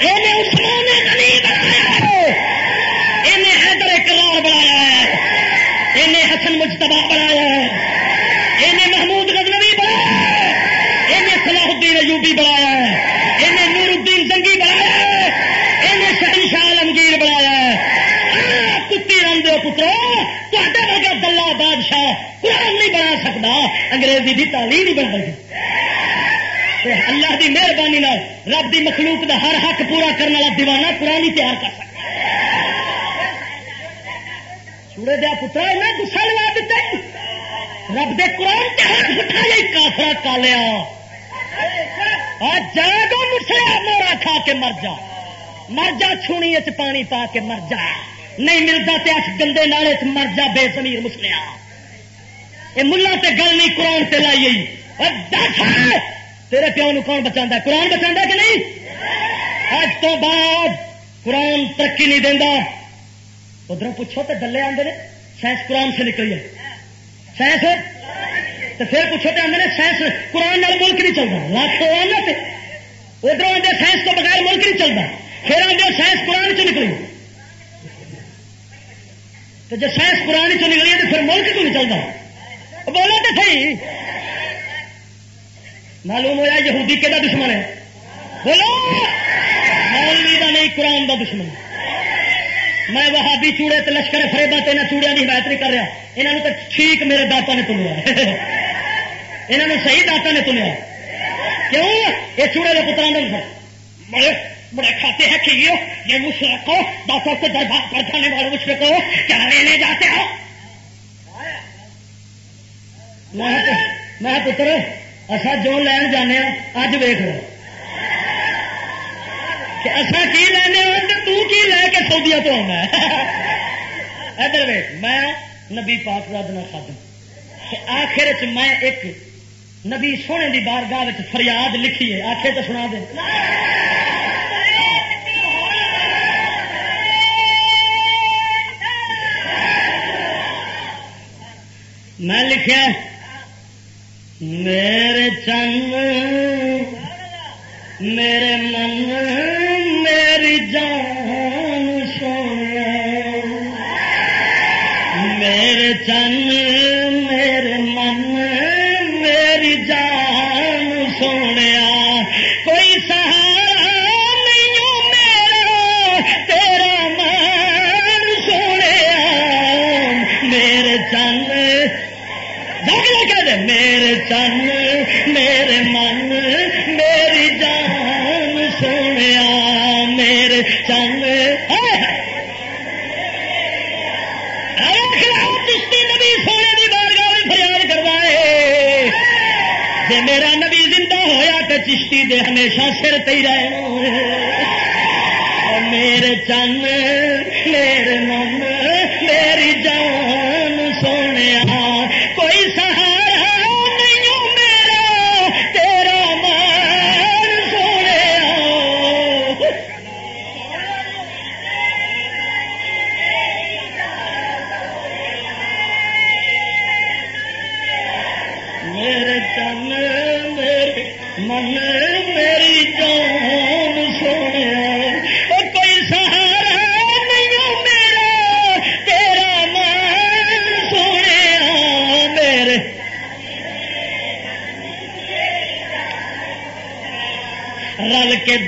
انہیں عثمان غنی بنایا انہیں حیدر کرار بنایا ہے انہیں حسن مجتبا بنایا ہے انہیں محمود غزنوی بنایا ہے انہیں صلاح الدین ایوبی بنایا ہے انہیں نور الدین زنگی بنایا ہے انہیں شہن عالمگیر بنایا ہے۔ کتی رنگ دو پترو تے ورگا دلہ بادشاہ قرآن نہیں بنا سکتا انگریزی بھی تعلیم نہیں بن سکتی اللہ کی مہربانی رب کی مخلوق کا ہر حق پورا کرنے والا دیوانہ قرآن ہی تیار کر سکتا چوڑے دیا پترا گسا لوا دیتا رب دے قرآن کے ہاتھ اٹھا جی کافرا کالیا جا جاگو مسیا مورا کھا کے مر جا۔ مر جا، چھونی پانی پا کے مر جا۔ نہیں ملتا تے اچھ گندے نالے چ مر جا، بے زمیر مسلیا یہ ملا تے گل نہیں، قرآن تے لائی تیرے پیو نو کون بچا قرآن بچا کہ نہیں؟ اج تو بعد قرآن ترقی نہیں دینا ادھر پوچھو تو ڈلے آتے ہیں سائنس قرآن سے نکلی ہے۔ سائنس؟ تو پھر پوچھو تو آدھے سائنس قرآن ملک نہیں چلتا لاکھ آنا ادھر آدھے سائنس تو بغیر ملک نہیں چلتا پھر آدھے سائنس قرآن چ نکلی؟ تو جب سائنس قرآن چ نکلی تو پھر ملک کیوں نہیں چلتا بولو تو صحیح۔ معلوم ہوا یہودی کہ دشمن ہے؟ بولو۔ مولوی کا نہیں قرآن کا دشمن۔ میں وہابی چوڑے تے لشکر فریبا تین چوڑیاں کی حمایت نہیں کر رہا۔ یہاں تو ٹھیک میرے داتا نے تنیا یہاں [LAUGHS] صحیح داتا نے تنیا کیوں؟ یہ چوڑے کے پترا بڑے بڑے کھاتے ہیں کہ یہ مشرق کو داتا سے دربار پر جانے والے مشرق کو کیا لینے جاتے ہو؟ میں پتر اصا جو لین جانے ہاں، اج ویخ لو۔ اصا کی لینے تو کی لے کے سعودیا تو آنا ادھر ویخ میں نبی پاک رد نہ خادم آخر چ میں ایک نبی سونے دی بارگاہ فریاد لکھی ہے۔ آخر تو سنا دے۔ میں لکھا میرے چند میرے من۔ میرے میرا نبی زندہ ہویا تو چشتی دے ہمیشہ سر تی رہے۔ میرے چن، میرے من میری جان، سونے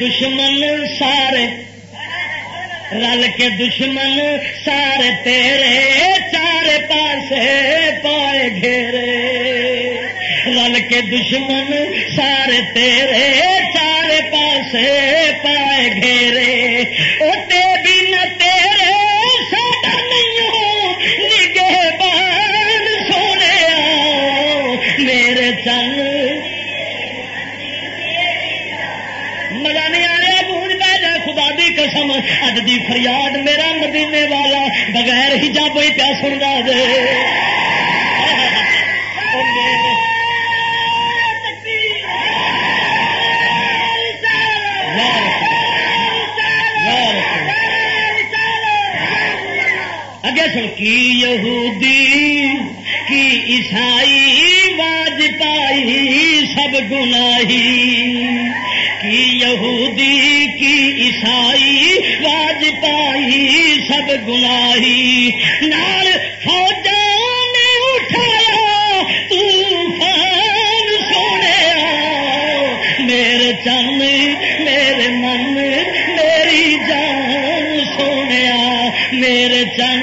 دشمن سارے رل کے دشمن سارے تیرے چار پاسے پائے گھیرے۔ رل کے دشمن سارے تیرے چار پاسے پائے گھیرے۔ اج دی فریاد میرا مدینے والا بغیر ہی جب ہی پیا سنتا دے اگے سن، کی یہودی، کی عیسائی باج پائی، سب گناہی۔ کی یہودی، کی عیسائی باج سب گناہی۔ نال فوجوں نے اٹھایا طوفان سونے میرے چن میرے من میری جان سونے میرے چن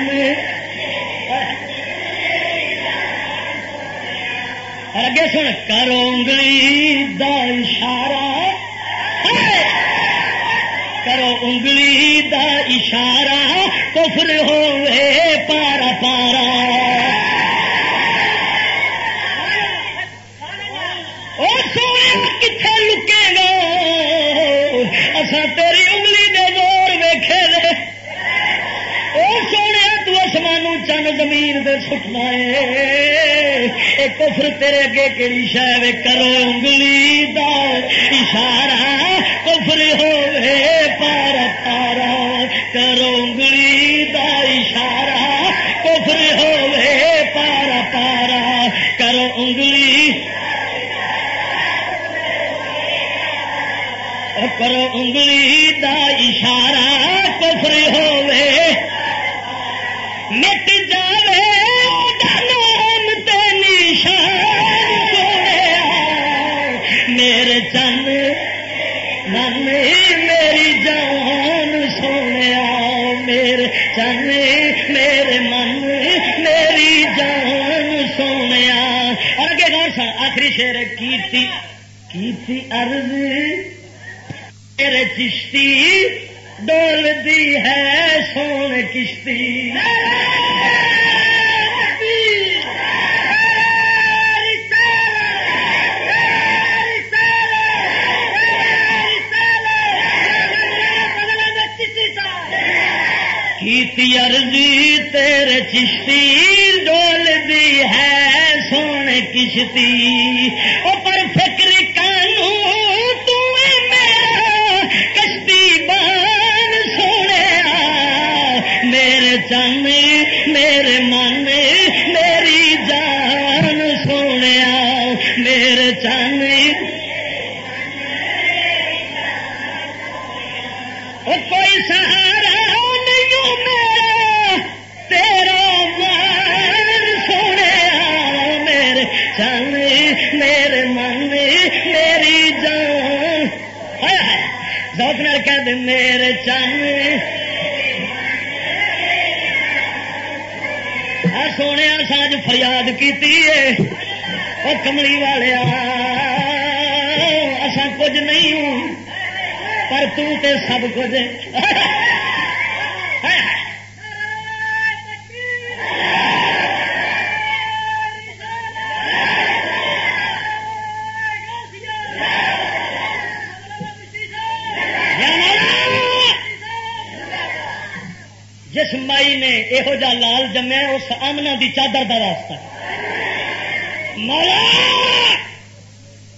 اگے سن، کرو انگلی دا اشارہ کرو انگلی دا اشارہ کفر ہوئے پارا پارا۔ کتنے لکے گا؟ اصا تیری انگلی دے دور ویخے دے اور سونے، تو آسمانوں چند زمین دے سٹنا ہے۔ کفر تیرے اگے کہڑی شہ کرو انگلی دا اشارہ کفر ہوئے پارا پارا کرو انگلی دا اشارہ کفر ہوے پارا پارا۔ کرو انگلی کرو انگلی دا اشارہ کفر ہوے مٹ آخری شیر کیتی کیتی عرض? میرے چشتی ڈول دی ہے سون کشتی. کیتی ارضی تیرے چشتی ڈول دی ہے سونے کشتی ذوق میرے چن ہاں، سونے ساج فریاد کی وہ کملی والیا اصا کچھ نہیں ہوں، پر تو تے سب کچھ [LAUGHS] اس دی چادر دا واسطہ مولا!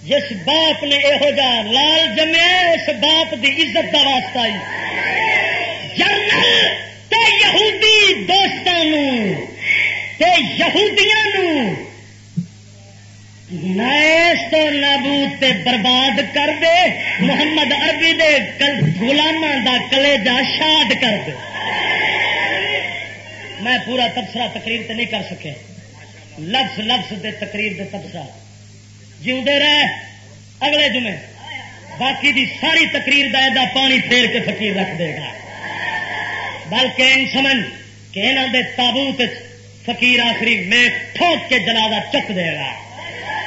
جس باپ نے یہو جا لال جمیا اس باپ دی عزت دا واسطہ جنرل تے یہودی دوستوں تے یہودیاں نیس تو نابود تے برباد کر دے، محمد عربی دے غلاماں دا کلیجہ شاد کر دے۔ میں پورا تبصرہ تقریر تے نہیں کر سکے۔ لفظ لفظ دے تقریر دے تبصرہ۔ جیوندے رہے۔ اگلے جمعے۔ باقی دی ساری تقریر دا ایدا پانی پھیر کے فقیر رکھ دے گا۔ بلکہ ان سمجھ کہ انہوں دے تابوت فقیر آخری میں ٹھوک کے جنازہ چک دے گا۔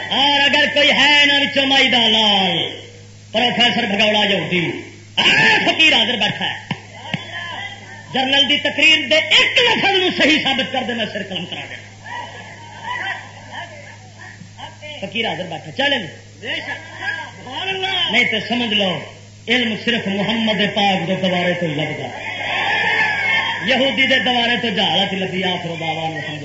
اور اگر کوئی ہے یہاں مائی دا لال پروفیسر بگوڑا جو فقیر حاضر بیٹھا ہے۔ جرنل دی تقریر دے ایک لفظ نو صحیح ثابت کر دے، میں سر قلم کرا دینا فقیر حاضر بیٹھا، چلے۔ نہیں تو سمجھ لو، علم صرف محمد پاک دے دوارے تو لگتا یہودی دے دوارے تو جہالت لگی، آخر بابا الحمد